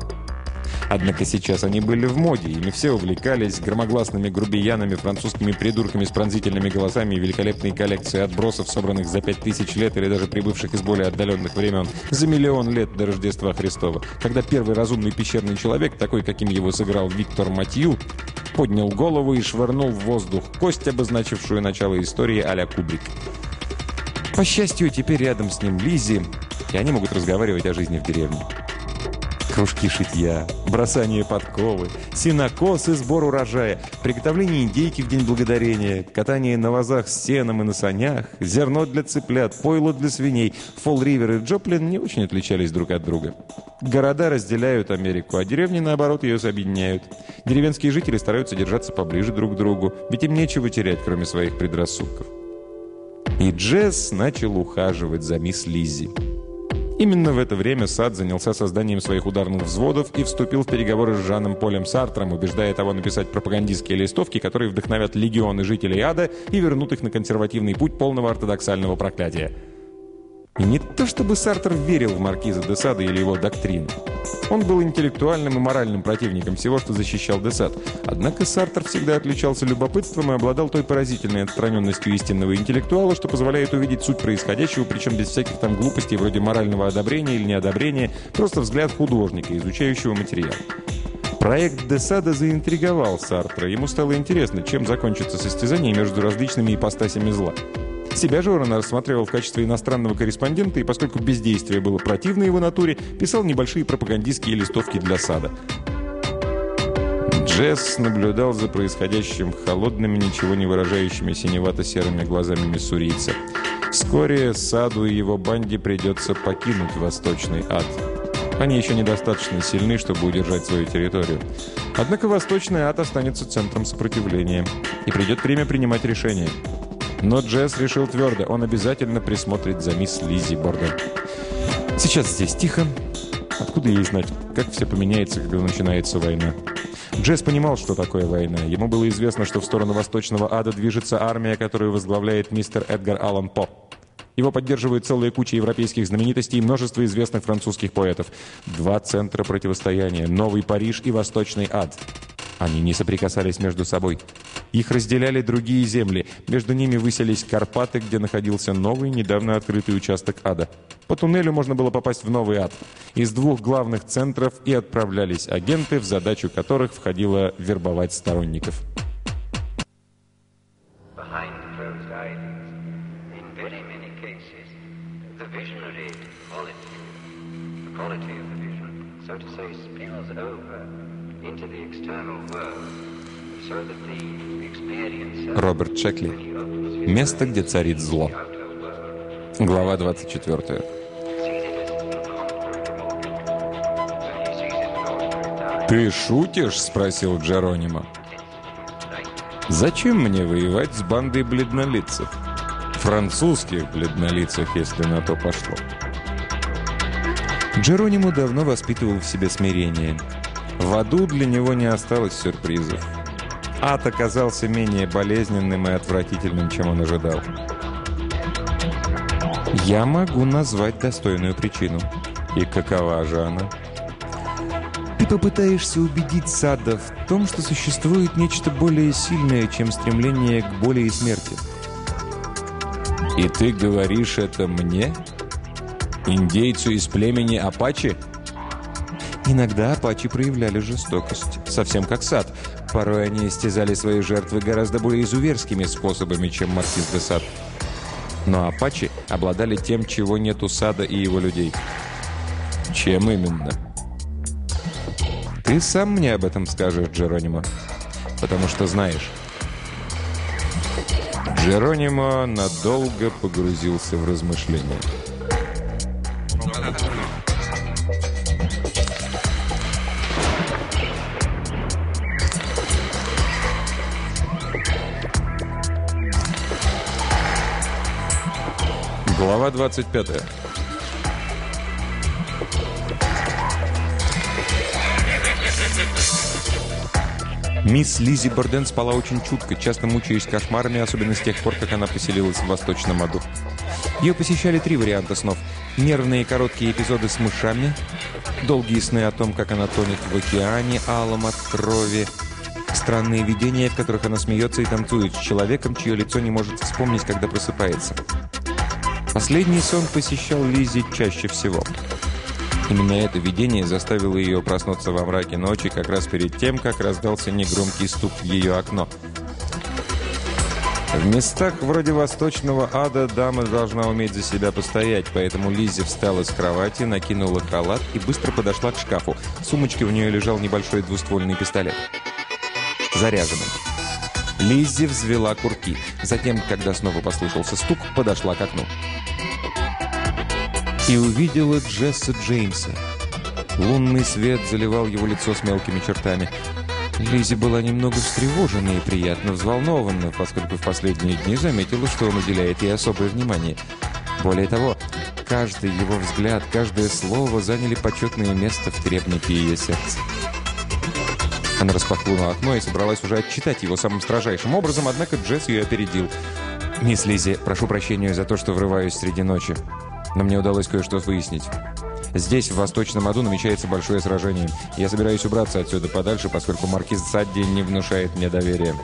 Однако сейчас они были в моде, ими все увлекались громогласными грубиянами, французскими придурками с пронзительными голосами и великолепной коллекцией отбросов, собранных за пять тысяч лет или даже прибывших из более отдаленных времен, за миллион лет до Рождества Христова, когда первый разумный пещерный человек, такой, каким его сыграл Виктор Матью, поднял голову и швырнул в воздух кость, обозначившую начало истории а-ля Кубрик. По счастью, теперь рядом с ним Лизи, и они могут разговаривать о жизни в деревне кружки шитья, бросание подковы, синокос и сбор урожая, приготовление индейки в День Благодарения, катание на вазах с сеном и на санях, зерно для цыплят, пойло для свиней. Фолл-Ривер и Джоплин не очень отличались друг от друга. Города разделяют Америку, а деревни, наоборот, ее объединяют. Деревенские жители стараются держаться поближе друг к другу, ведь им нечего терять, кроме своих предрассудков. И Джесс начал ухаживать за мисс Лиззи. Именно в это время Сад занялся созданием своих ударных взводов и вступил в переговоры с Жаном Полем Сартром, убеждая того написать пропагандистские листовки, которые вдохновят легионы жителей ада и вернут их на консервативный путь полного ортодоксального проклятия. И не то чтобы Сартер верил в маркиза де Сада или его доктрину. Он был интеллектуальным и моральным противником всего, что защищал де Сад. Однако Сартер всегда отличался любопытством и обладал той поразительной отстраненностью истинного интеллектуала, что позволяет увидеть суть происходящего, причем без всяких там глупостей вроде морального одобрения или неодобрения, просто взгляд художника, изучающего материал. Проект Десада заинтриговал Сартра. Ему стало интересно, чем закончится состязание между различными ипостасями зла. Себя же он рассматривал в качестве иностранного корреспондента, и поскольку бездействие было противно его натуре, писал небольшие пропагандистские листовки для сада. Джесс наблюдал за происходящим холодными, ничего не выражающими синевато-серыми глазами миссурийца. Вскоре Саду и его банде придется покинуть Восточный ад. Они еще недостаточно сильны, чтобы удержать свою территорию. Однако Восточный ад останется центром сопротивления. И придет время принимать решение – но Джесс решил твердо, он обязательно присмотрит за мисс Лизи Борден. Сейчас здесь тихо. Откуда ей знать, как все поменяется, когда начинается война? Джесс понимал, что такое война. Ему было известно, что в сторону Восточного Ада движется армия, которую возглавляет мистер Эдгар Аллан По. Его поддерживает целая куча европейских знаменитостей и множество известных французских поэтов. Два центра противостояния – Новый Париж и Восточный Ад. Они не соприкасались между собой. Их разделяли другие земли. Между ними выселись Карпаты, где находился новый, недавно открытый участок ада. По туннелю можно было попасть в новый ад. Из двух главных центров и отправлялись агенты, в задачу которых входило вербовать сторонников. so into the. Роберт Чекли. Место, где царит зло. Глава 24. «Ты шутишь?» – спросил Джеронимо. «Зачем мне воевать с бандой бледнолицев? Французских бледнолицев, если на то пошло». Джеронимо давно воспитывал в себе смирение. В аду для него не осталось сюрпризов. Ад оказался менее болезненным и отвратительным, чем он ожидал. Я могу назвать достойную причину. И какова же она? Ты попытаешься убедить Сада в том, что существует нечто более сильное, чем стремление к боли и смерти. И ты говоришь это мне? Индейцу из племени Апачи? Иногда апачи проявляли жестокость, совсем как Сад. Порой они истязали свои жертвы гораздо более изуверскими способами, чем Маркиз де Сад. Но апачи обладали тем, чего нет у Сада и его людей. Чем именно? Ты сам мне об этом скажешь, Джеронимо. Потому что знаешь. Джеронимо надолго погрузился в размышления. Глава 25. Мисс Лизи Борден спала очень чутко, часто мучаясь кошмарами, особенно с тех пор, как она поселилась в Восточном аду. Ее посещали три варианта снов. Нервные короткие эпизоды с мышами, долгие сны о том, как она тонет в океане, алом от крови, странные видения, в которых она смеется и танцует с человеком, чье лицо не может вспомнить, когда просыпается. Последний сон посещал Лизи чаще всего. Именно это видение заставило ее проснуться во мраке ночи как раз перед тем, как раздался негромкий стук в ее окно. В местах вроде восточного ада дама должна уметь за себя постоять, поэтому Лиззи встала с кровати, накинула халат и быстро подошла к шкафу. В сумочке у нее лежал небольшой двуствольный пистолет. Заряженный. Лиззи взвела курки. Затем, когда снова послышался стук, подошла к окну и увидела Джесса Джеймса. Лунный свет заливал его лицо с мелкими чертами. Лизи была немного встревожена и приятно взволнована, поскольку в последние дни заметила, что он уделяет ей особое внимание. Более того, каждый его взгляд, каждое слово заняли почетное место в требнике ее сердца. Она распахнула окно и собралась уже отчитать его самым строжайшим образом, однако Джесс ее опередил. «Мисс Лизи, прошу прощения за то, что врываюсь среди ночи но мне удалось кое-что выяснить. Здесь, в Восточном Аду, намечается большое сражение. Я собираюсь убраться отсюда подальше, поскольку маркиз Садди не внушает мне доверия.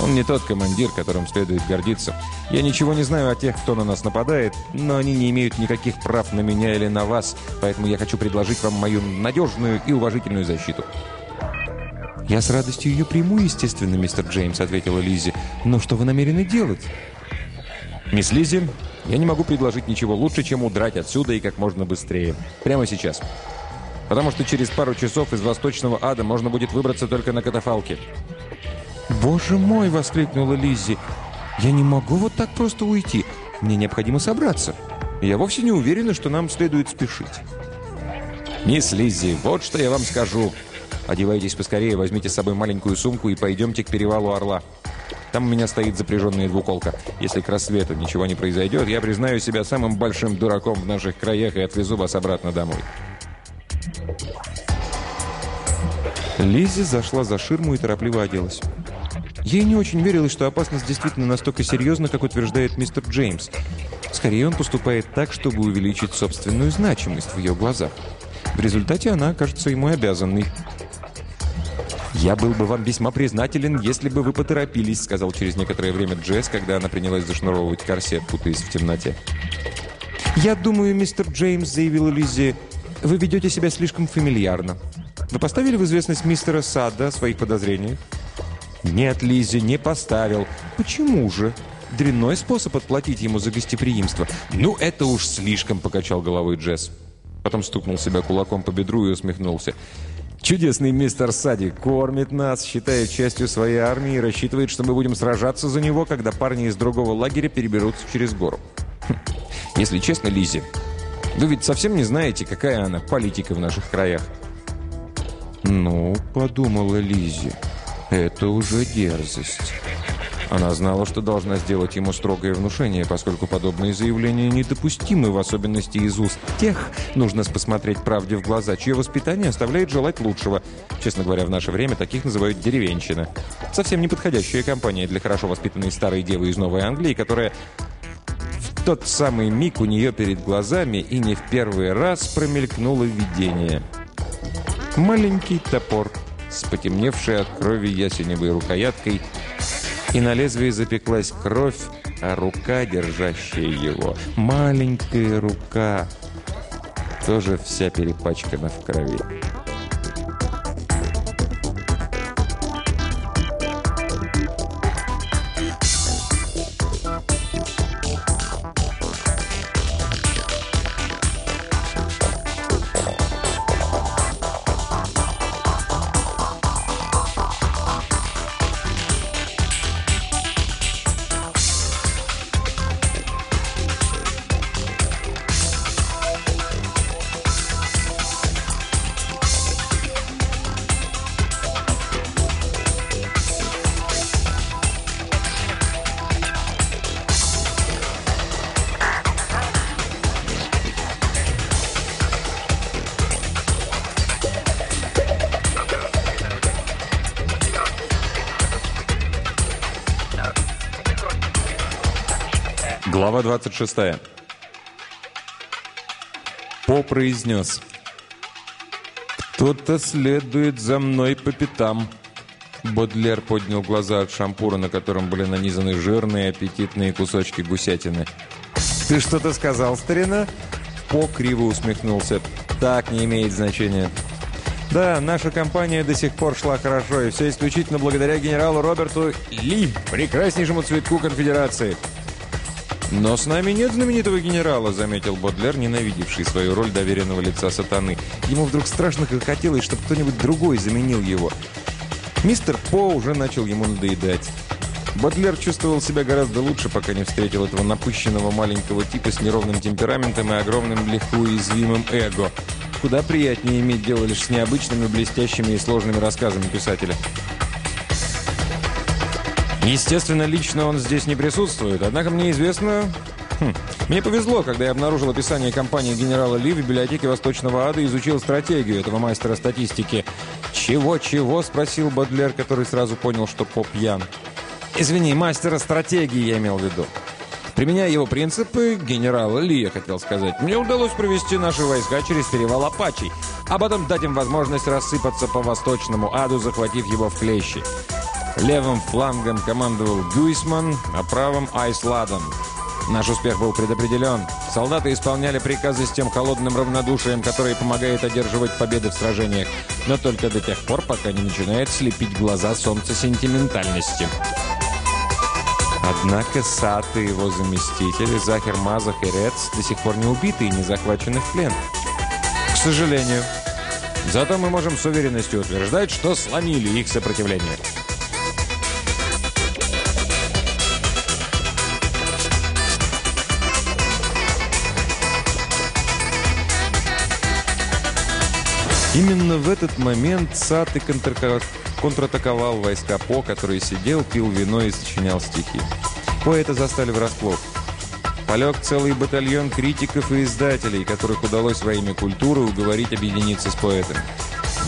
Он не тот командир, которым следует гордиться. Я ничего не знаю о тех, кто на нас нападает, но они не имеют никаких прав на меня или на вас, поэтому я хочу предложить вам мою надежную и уважительную защиту. «Я с радостью ее приму, естественно, мистер Джеймс», — ответила Лизи. «Но что вы намерены делать?» «Мисс Лизи, я не могу предложить ничего лучше, чем удрать отсюда и как можно быстрее. Прямо сейчас. Потому что через пару часов из Восточного Ада можно будет выбраться только на катафалке. «Боже мой!» — воскликнула Лиззи. «Я не могу вот так просто уйти. Мне необходимо собраться. Я вовсе не уверена, что нам следует спешить». «Мисс Лиззи, вот что я вам скажу. Одевайтесь поскорее, возьмите с собой маленькую сумку и пойдемте к перевалу Орла. Там у меня стоит запряженная двуколка. Если к рассвету ничего не произойдет, я признаю себя самым большим дураком в наших краях и отвезу вас обратно домой. Лиззи зашла за ширму и торопливо оделась. Ей не очень верилось, что опасность действительно настолько серьезна, как утверждает мистер Джеймс. Скорее, он поступает так, чтобы увеличить собственную значимость в ее глазах. В результате она окажется ему обязанной. «Я был бы вам весьма признателен, если бы вы поторопились», сказал через некоторое время Джесс, когда она принялась зашнуровывать корсет, путаясь в темноте. «Я думаю, мистер Джеймс», — заявила Лиззи, — «вы ведете себя слишком фамильярно. Вы поставили в известность мистера Сада о своих подозрениях?» «Нет, Лиззи, не поставил. Почему же?» Дрянной способ отплатить ему за гостеприимство. «Ну, это уж слишком», — покачал головой Джесс. Потом стукнул себя кулаком по бедру и усмехнулся. Чудесный мистер Сади кормит нас, считает частью своей армии и рассчитывает, что мы будем сражаться за него, когда парни из другого лагеря переберутся через гору. Хм. Если честно, Лизи, вы ведь совсем не знаете, какая она политика в наших краях. Ну, подумала Лизи, это уже дерзость. Она знала, что должна сделать ему строгое внушение, поскольку подобные заявления недопустимы, в особенности из уст тех, нужно посмотреть правде в глаза, чье воспитание оставляет желать лучшего. Честно говоря, в наше время таких называют деревенщина. Совсем неподходящая компания для хорошо воспитанной старой девы из Новой Англии, которая в тот самый миг у нее перед глазами и не в первый раз промелькнуло видение. Маленький топор с потемневшей от крови ясеневой рукояткой – и на лезвии запеклась кровь, а рука, держащая его, маленькая рука, тоже вся перепачкана в крови. 26. По произнес. «Кто-то следует за мной по пятам». Бодлер поднял глаза от шампура, на котором были нанизаны жирные аппетитные кусочки гусятины. «Ты что-то сказал, старина?» По криво усмехнулся. «Так не имеет значения». «Да, наша компания до сих пор шла хорошо, и все исключительно благодаря генералу Роберту Ли, прекраснейшему цветку конфедерации». «Но с нами нет знаменитого генерала», — заметил Бодлер, ненавидевший свою роль доверенного лица сатаны. Ему вдруг страшно хотелось, чтобы кто-нибудь другой заменил его. Мистер По уже начал ему надоедать. Бодлер чувствовал себя гораздо лучше, пока не встретил этого напыщенного маленького типа с неровным темпераментом и огромным легко уязвимым эго. Куда приятнее иметь дело лишь с необычными, блестящими и сложными рассказами писателя. Естественно, лично он здесь не присутствует, однако мне известно... Хм. Мне повезло, когда я обнаружил описание компании генерала Ли в библиотеке Восточного Ада и изучил стратегию этого мастера статистики. «Чего-чего?» – спросил Бодлер, который сразу понял, что поп пьян. «Извини, мастера стратегии я имел в виду. Применяя его принципы, генерала Ли, я хотел сказать, мне удалось провести наши войска через перевал Апачей, а потом дать им возможность рассыпаться по Восточному Аду, захватив его в клещи. Левым флангом командовал Гюйсман, а правым – Айсладом. Наш успех был предопределен. Солдаты исполняли приказы с тем холодным равнодушием, которое помогает одерживать победы в сражениях, но только до тех пор, пока не начинает слепить глаза солнца сентиментальности. Однако Сат и его заместители, Захер Мазах и Рец, до сих пор не убиты и не захвачены в плен. К сожалению. Зато мы можем с уверенностью утверждать, что сломили их сопротивление. Именно в этот момент Сат и контратаковал войска По, который сидел, пил вино и сочинял стихи. Поэта застали врасплох. Полег целый батальон критиков и издателей, которых удалось во имя культуры уговорить объединиться с поэтом.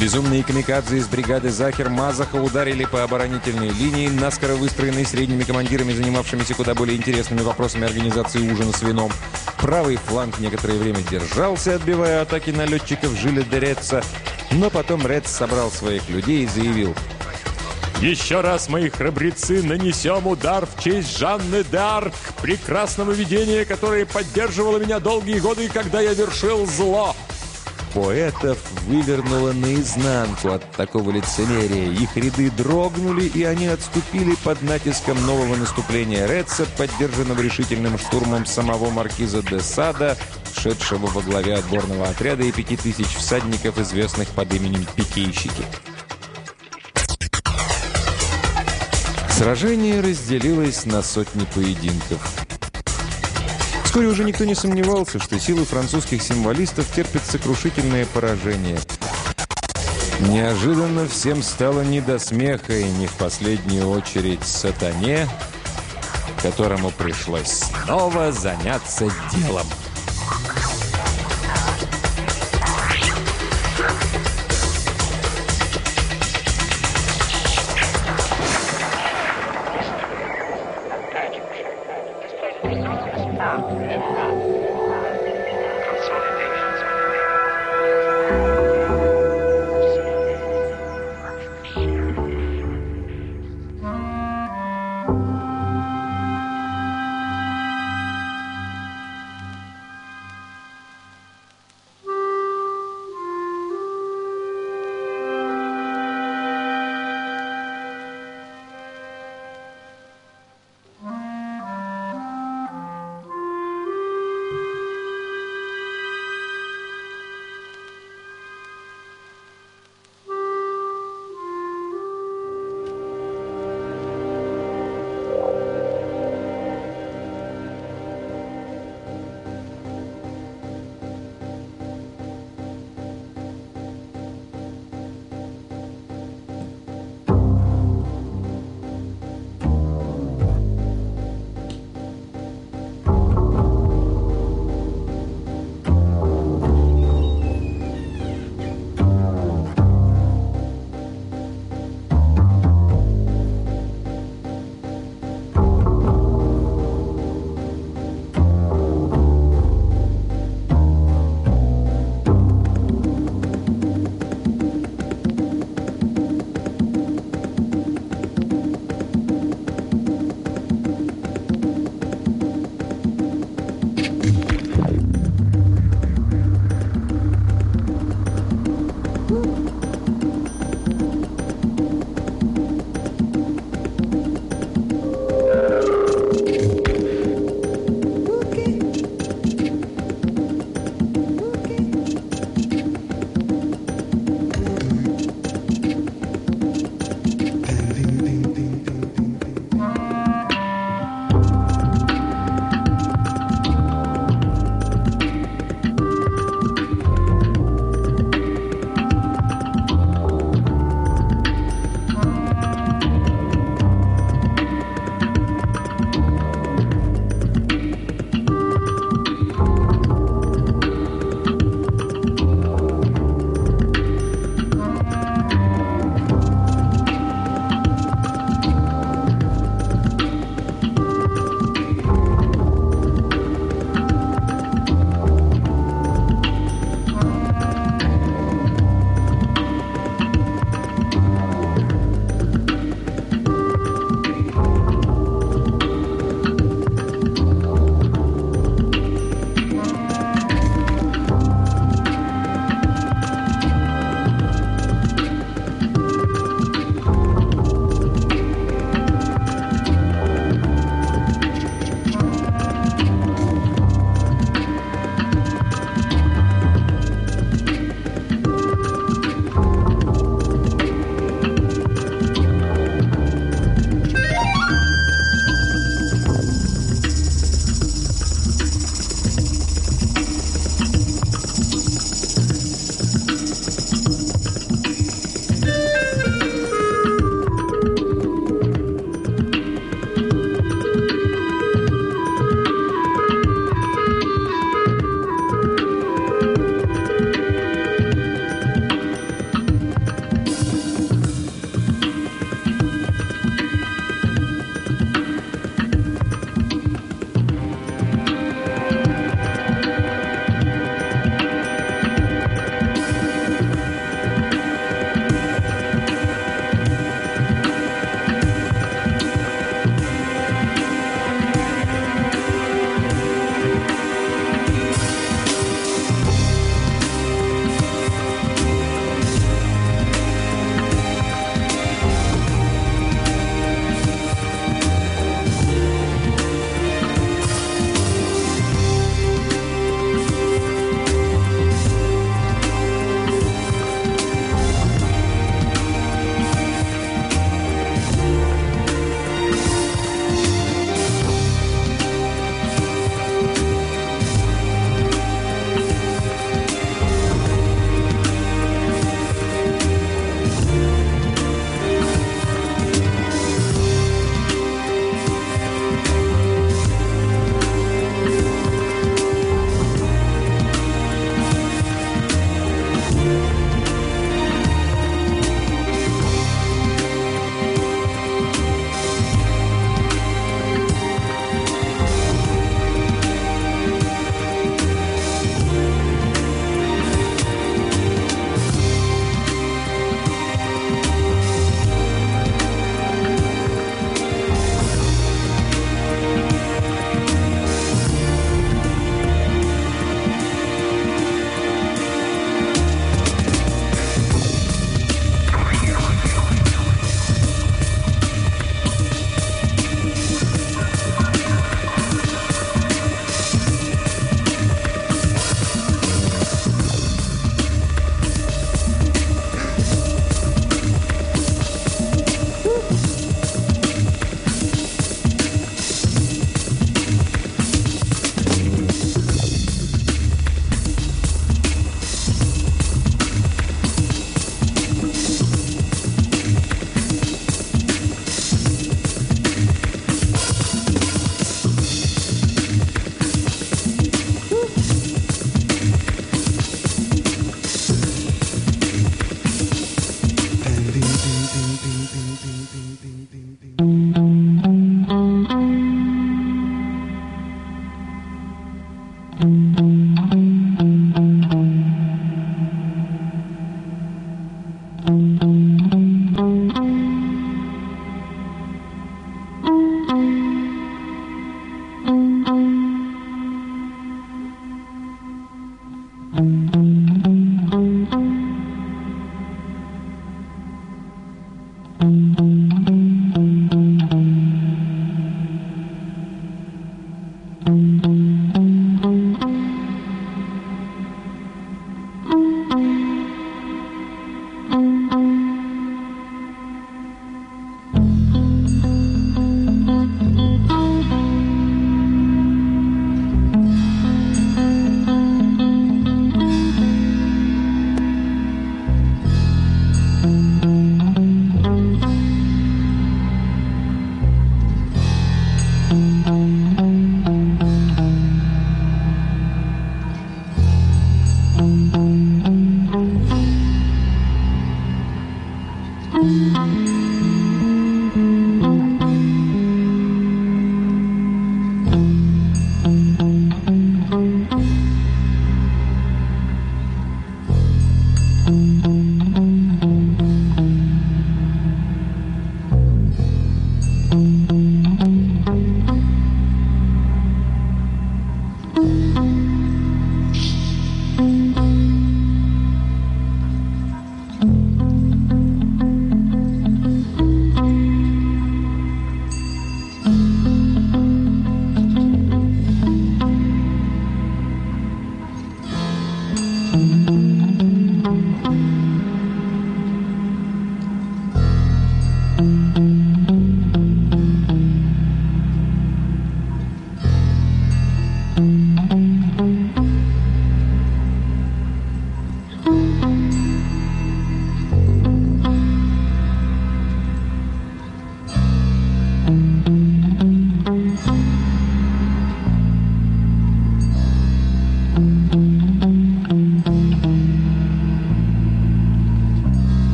Безумные камикадзе из бригады Захер Мазаха ударили по оборонительной линии, наскоро выстроенной средними командирами, занимавшимися куда более интересными вопросами организации ужина с вином. Правый фланг некоторое время держался, отбивая атаки налетчиков Жиля де Ретца, но потом Ретц собрал своих людей и заявил «Еще раз, мои храбрецы, нанесем удар в честь Жанны д'Арк, прекрасного видения, которое поддерживало меня долгие годы, когда я вершил зло!» Поэтов вывернуло наизнанку от такого лицемерия. Их ряды дрогнули, и они отступили под натиском нового наступления Редса, поддержанного решительным штурмом самого маркиза де Сада, шедшего во главе отборного отряда и пяти тысяч всадников, известных под именем Пикейщики. Сражение разделилось на сотни поединков. Вскоре уже никто не сомневался, что силы французских символистов терпят сокрушительное поражение. Неожиданно всем стало не до смеха, и не в последнюю очередь сатане, которому пришлось снова заняться делом.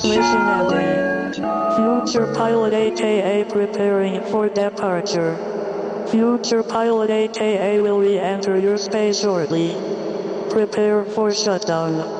Transmission ending. Future pilot AKA preparing for departure. Future pilot AKA will re-enter your space shortly. Prepare for shutdown.